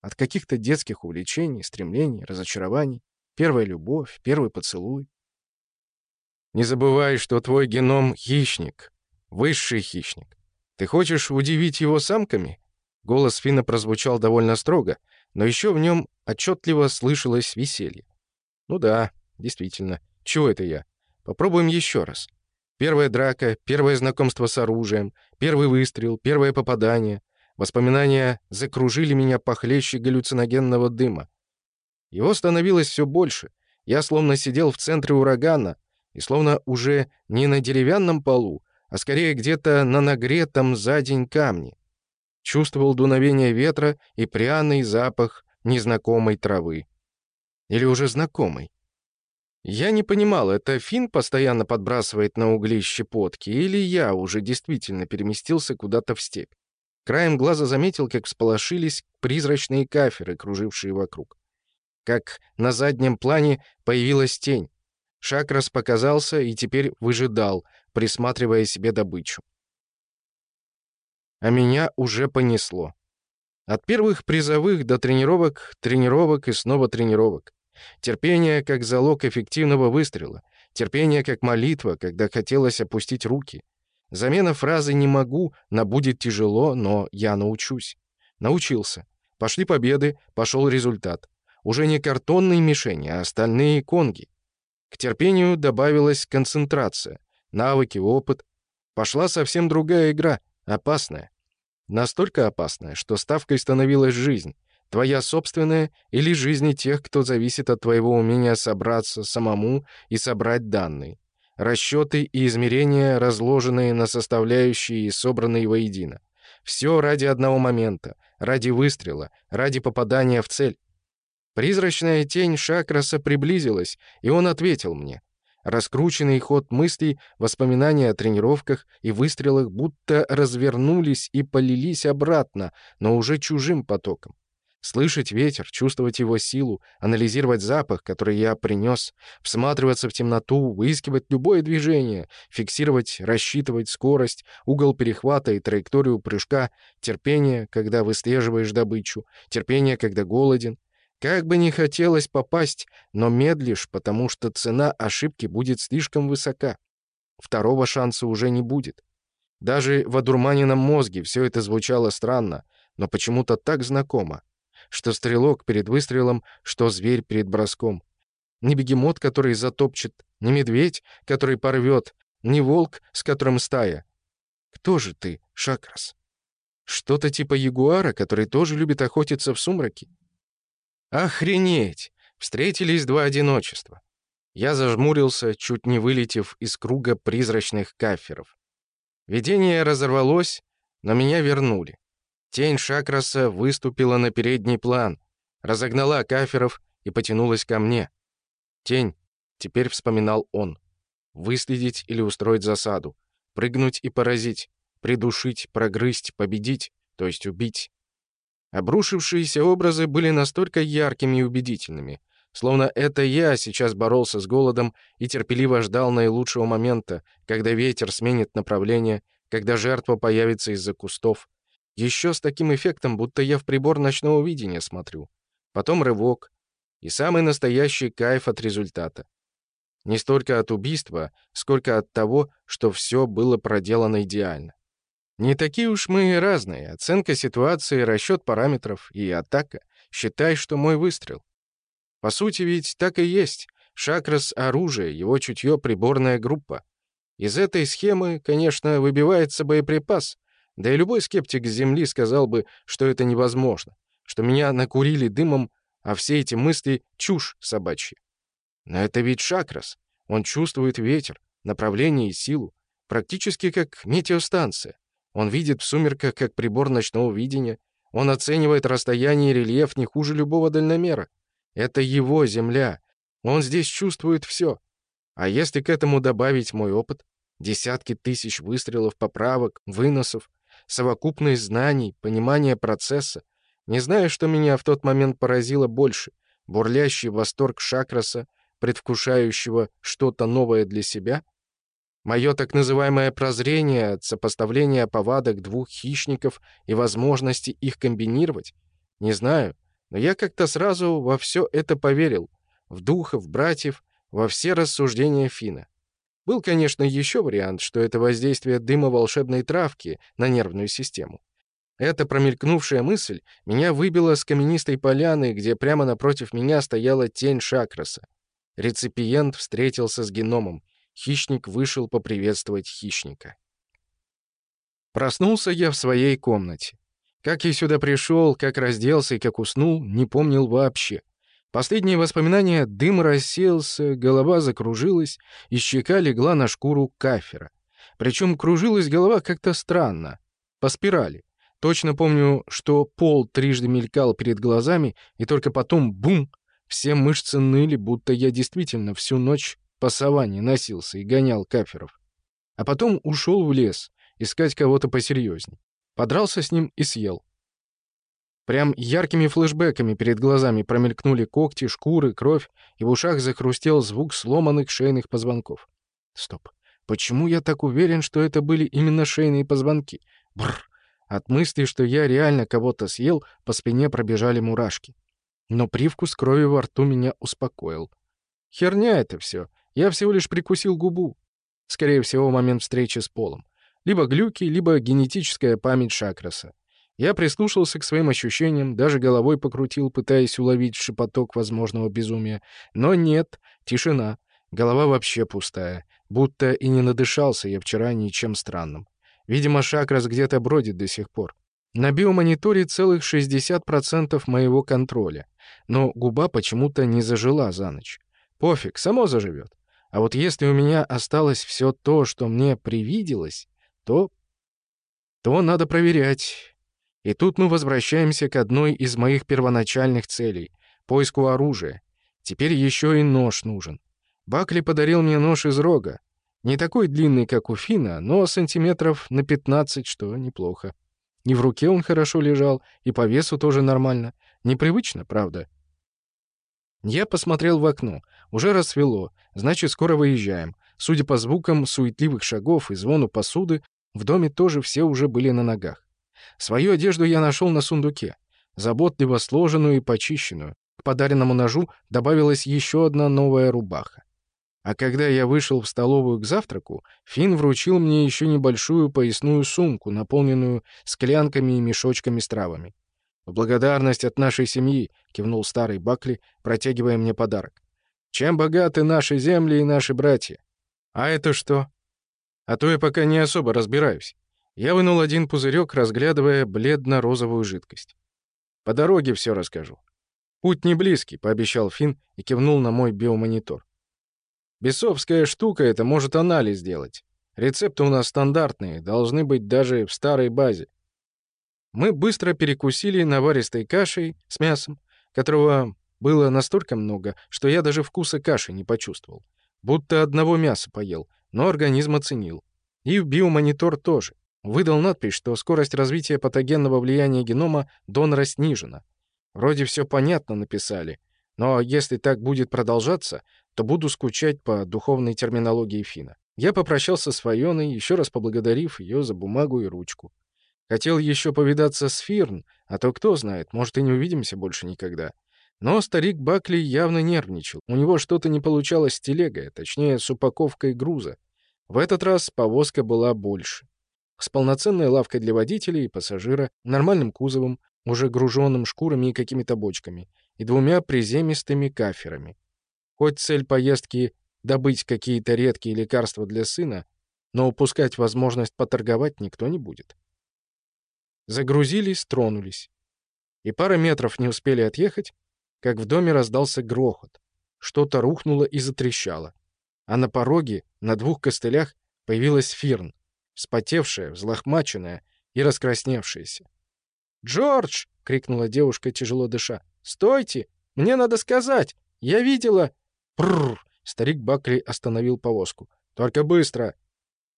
От каких-то детских увлечений, стремлений, разочарований, первая любовь, первый поцелуй. Не забывай, что твой геном — хищник, высший хищник. Ты хочешь удивить его самками? Голос Фина прозвучал довольно строго, но еще в нем отчетливо слышалось веселье. Ну да, действительно, чего это я? Попробуем еще раз. Первая драка, первое знакомство с оружием, первый выстрел, первое попадание. Воспоминания закружили меня похлеще галлюциногенного дыма. Его становилось все больше. Я словно сидел в центре урагана, и словно уже не на деревянном полу, а скорее где-то на нагретом за день камне. Чувствовал дуновение ветра и пряный запах незнакомой травы. Или уже знакомой. Я не понимал, это Фин постоянно подбрасывает на угли щепотки, или я уже действительно переместился куда-то в степь. Краем глаза заметил, как всполошились призрачные каферы, кружившие вокруг. Как на заднем плане появилась тень. Шакрас показался и теперь выжидал, присматривая себе добычу. А меня уже понесло. От первых призовых до тренировок, тренировок и снова тренировок. Терпение как залог эффективного выстрела. Терпение как молитва, когда хотелось опустить руки. Замена фразы «не могу» на «будет тяжело, но я научусь». Научился. Пошли победы, пошел результат. Уже не картонные мишени, а остальные конги. К терпению добавилась концентрация, навыки, опыт. Пошла совсем другая игра, опасная. Настолько опасная, что ставкой становилась жизнь. Твоя собственная или жизни тех, кто зависит от твоего умения собраться самому и собрать данные. Расчеты и измерения, разложенные на составляющие и собранные воедино. Все ради одного момента, ради выстрела, ради попадания в цель. Призрачная тень Шакраса приблизилась, и он ответил мне. Раскрученный ход мыслей, воспоминания о тренировках и выстрелах будто развернулись и полились обратно, но уже чужим потоком. Слышать ветер, чувствовать его силу, анализировать запах, который я принес, всматриваться в темноту, выискивать любое движение, фиксировать, рассчитывать скорость, угол перехвата и траекторию прыжка, терпение, когда выслеживаешь добычу, терпение, когда голоден. Как бы не хотелось попасть, но медлишь, потому что цена ошибки будет слишком высока. Второго шанса уже не будет. Даже в одурманенном мозге все это звучало странно, но почему-то так знакомо, что стрелок перед выстрелом, что зверь перед броском. Не бегемот, который затопчет, не медведь, который порвет, не волк, с которым стая. Кто же ты, Шакрас? Что-то типа ягуара, который тоже любит охотиться в сумраке? Охренеть! Встретились два одиночества. Я зажмурился, чуть не вылетев из круга призрачных каферов. Видение разорвалось, но меня вернули. Тень Шакраса выступила на передний план, разогнала каферов и потянулась ко мне. Тень, теперь вспоминал он. Выследить или устроить засаду. Прыгнуть и поразить. Придушить, прогрызть, победить, то есть убить. Обрушившиеся образы были настолько яркими и убедительными, словно это я сейчас боролся с голодом и терпеливо ждал наилучшего момента, когда ветер сменит направление, когда жертва появится из-за кустов. Еще с таким эффектом, будто я в прибор ночного видения смотрю. Потом рывок. И самый настоящий кайф от результата. Не столько от убийства, сколько от того, что все было проделано идеально. Не такие уж мы и разные. Оценка ситуации, расчет параметров и атака. Считай, что мой выстрел. По сути ведь так и есть. Шакрас — оружие, его чутье — приборная группа. Из этой схемы, конечно, выбивается боеприпас. Да и любой скептик с Земли сказал бы, что это невозможно, что меня накурили дымом, а все эти мысли — чушь собачья. Но это ведь Шакрас. Он чувствует ветер, направление и силу, практически как метеостанция. Он видит в сумерках как прибор ночного видения. Он оценивает расстояние и рельеф не хуже любого дальномера. Это его земля. Он здесь чувствует все. А если к этому добавить мой опыт, десятки тысяч выстрелов, поправок, выносов, совокупность знаний, понимание процесса, не знаю, что меня в тот момент поразило больше — бурлящий восторг Шакраса, предвкушающего что-то новое для себя — Мое так называемое прозрение от сопоставления повадок двух хищников и возможности их комбинировать? Не знаю, но я как-то сразу во все это поверил. В духов, братьев, во все рассуждения Фина. Был, конечно, еще вариант, что это воздействие дыма волшебной травки на нервную систему. Эта промелькнувшая мысль меня выбила с каменистой поляны, где прямо напротив меня стояла тень Шакраса. Реципиент встретился с геномом, Хищник вышел поприветствовать хищника. Проснулся я в своей комнате. Как я сюда пришел, как разделся и как уснул, не помнил вообще. Последние воспоминания — дым рассеялся, голова закружилась, и щека легла на шкуру кафера. Причем кружилась голова как-то странно, по спирали. Точно помню, что пол трижды мелькал перед глазами, и только потом — бум! Все мышцы ныли, будто я действительно всю ночь по саванне носился и гонял каферов. А потом ушел в лес, искать кого-то посерьезней. Подрался с ним и съел. Прям яркими флешбэками перед глазами промелькнули когти, шкуры, кровь, и в ушах захрустел звук сломанных шейных позвонков. Стоп. Почему я так уверен, что это были именно шейные позвонки? Бррр. От мысли, что я реально кого-то съел, по спине пробежали мурашки. Но привкус крови во рту меня успокоил. Херня это все. Я всего лишь прикусил губу. Скорее всего, момент встречи с Полом. Либо глюки, либо генетическая память Шакраса. Я прислушался к своим ощущениям, даже головой покрутил, пытаясь уловить шепоток возможного безумия. Но нет, тишина. Голова вообще пустая. Будто и не надышался я вчера ничем странным. Видимо, Шакрас где-то бродит до сих пор. На биомониторе целых 60% моего контроля. Но губа почему-то не зажила за ночь. Пофиг, само заживет. А вот если у меня осталось все то, что мне привиделось, то... то надо проверять. И тут мы возвращаемся к одной из моих первоначальных целей — поиску оружия. Теперь еще и нож нужен. Бакли подарил мне нож из рога. Не такой длинный, как у Фина, но сантиметров на 15, что неплохо. И в руке он хорошо лежал, и по весу тоже нормально. Непривычно, правда. Я посмотрел в окно. Уже рассвело, значит, скоро выезжаем. Судя по звукам суетливых шагов и звону посуды, в доме тоже все уже были на ногах. Свою одежду я нашел на сундуке. Заботливо сложенную и почищенную. К подаренному ножу добавилась еще одна новая рубаха. А когда я вышел в столовую к завтраку, Финн вручил мне еще небольшую поясную сумку, наполненную склянками и мешочками с травами. «В благодарность от нашей семьи», — кивнул старый Бакли, протягивая мне подарок. «Чем богаты наши земли и наши братья?» «А это что?» «А то я пока не особо разбираюсь». Я вынул один пузырек, разглядывая бледно-розовую жидкость. «По дороге все расскажу». «Путь не близкий», — пообещал Финн и кивнул на мой биомонитор. Бесовская штука это может анализ делать. Рецепты у нас стандартные, должны быть даже в старой базе. Мы быстро перекусили наваристой кашей с мясом, которого было настолько много, что я даже вкуса каши не почувствовал. Будто одного мяса поел, но организм оценил. И биомонитор тоже. Выдал надпись, что скорость развития патогенного влияния генома донора снижена. Вроде все понятно написали, но если так будет продолжаться, то буду скучать по духовной терминологии Фина. Я попрощался с Файоной, еще раз поблагодарив ее за бумагу и ручку. Хотел еще повидаться с Фирн, а то кто знает, может и не увидимся больше никогда. Но старик Бакли явно нервничал. У него что-то не получалось с телегой, точнее, с упаковкой груза. В этот раз повозка была больше. С полноценной лавкой для водителей и пассажира, нормальным кузовом, уже груженным шкурами и какими-то бочками, и двумя приземистыми каферами. Хоть цель поездки — добыть какие-то редкие лекарства для сына, но упускать возможность поторговать никто не будет. Загрузились, тронулись. И пара метров не успели отъехать, как в доме раздался грохот. Что-то рухнуло и затрещало. А на пороге, на двух костылях, появилась Фирн, вспотевшая, взлохмаченная и раскрасневшаяся. «Джордж!» — крикнула девушка, тяжело дыша. «Стойте! Мне надо сказать! Я видела...» Прррр! Старик Бакли остановил повозку. «Только быстро!»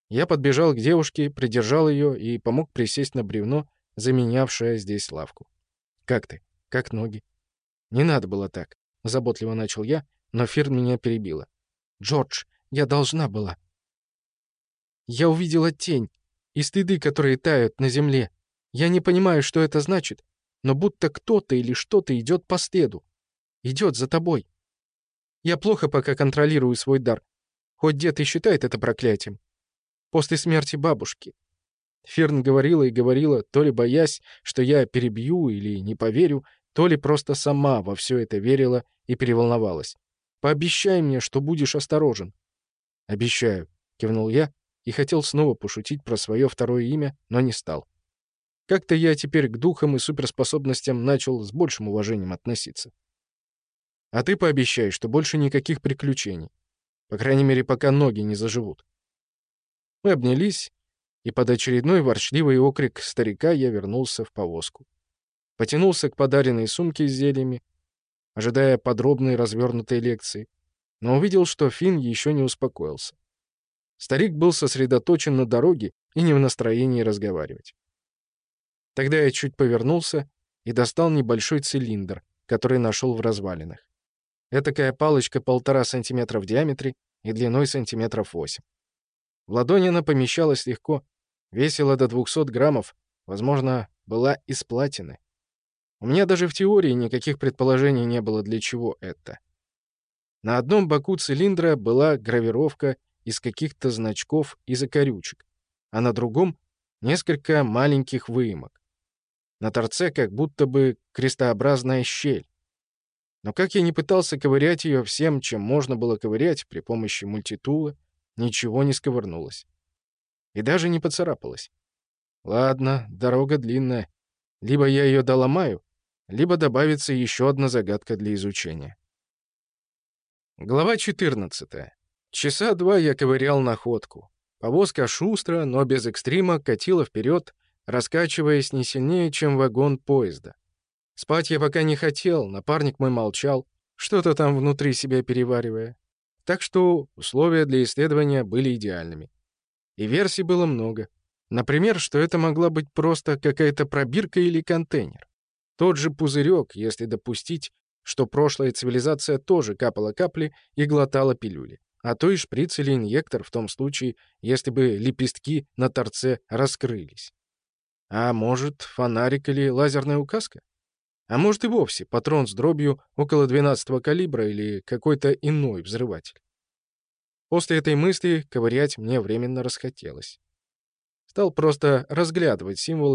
Я подбежал к девушке, придержал ее и помог присесть на бревно, заменявшее здесь лавку. «Как ты? Как ноги?» «Не надо было так», — заботливо начал я, но Фирн меня перебила. «Джордж, я должна была». «Я увидела тень и стыды, которые тают на земле. Я не понимаю, что это значит, но будто кто-то или что-то идет по следу. Идет за тобой. Я плохо пока контролирую свой дар. Хоть дед и считает это проклятием. После смерти бабушки. Ферн говорила и говорила, то ли боясь, что я перебью или не поверю, то ли просто сама во все это верила и переволновалась. «Пообещай мне, что будешь осторожен». «Обещаю», — кивнул я и хотел снова пошутить про свое второе имя, но не стал. Как-то я теперь к духам и суперспособностям начал с большим уважением относиться. А ты пообещай, что больше никаких приключений. По крайней мере, пока ноги не заживут. Мы обнялись, и под очередной ворчливый окрик старика я вернулся в повозку. Потянулся к подаренной сумке с зельями, ожидая подробной развернутой лекции, но увидел, что Финн еще не успокоился. Старик был сосредоточен на дороге и не в настроении разговаривать. Тогда я чуть повернулся и достал небольшой цилиндр, который нашел в развалинах. Этакая палочка полтора сантиметра в диаметре и длиной сантиметров восемь. В ладони она помещалась легко, весила до 200 граммов, возможно, была из платины. У меня даже в теории никаких предположений не было, для чего это. На одном боку цилиндра была гравировка из каких-то значков и закорючек, а на другом — несколько маленьких выемок. На торце как будто бы крестообразная щель. Но как я не пытался ковырять ее всем, чем можно было ковырять при помощи мультитула, ничего не сковырнулось. И даже не поцарапалось. Ладно, дорога длинная. Либо я ее доломаю, либо добавится еще одна загадка для изучения. Глава 14. Часа два я ковырял находку. Повозка шустро, но без экстрима катила вперед, раскачиваясь не сильнее, чем вагон поезда. Спать я пока не хотел, напарник мой молчал, что-то там внутри себя переваривая. Так что условия для исследования были идеальными. И версий было много. Например, что это могла быть просто какая-то пробирка или контейнер. Тот же пузырек, если допустить, что прошлая цивилизация тоже капала капли и глотала пилюли. А то и шприц или инъектор в том случае, если бы лепестки на торце раскрылись. А может, фонарик или лазерная указка? А может и вовсе патрон с дробью около 12 калибра или какой-то иной взрыватель. После этой мысли ковырять мне временно расхотелось. Стал просто разглядывать символы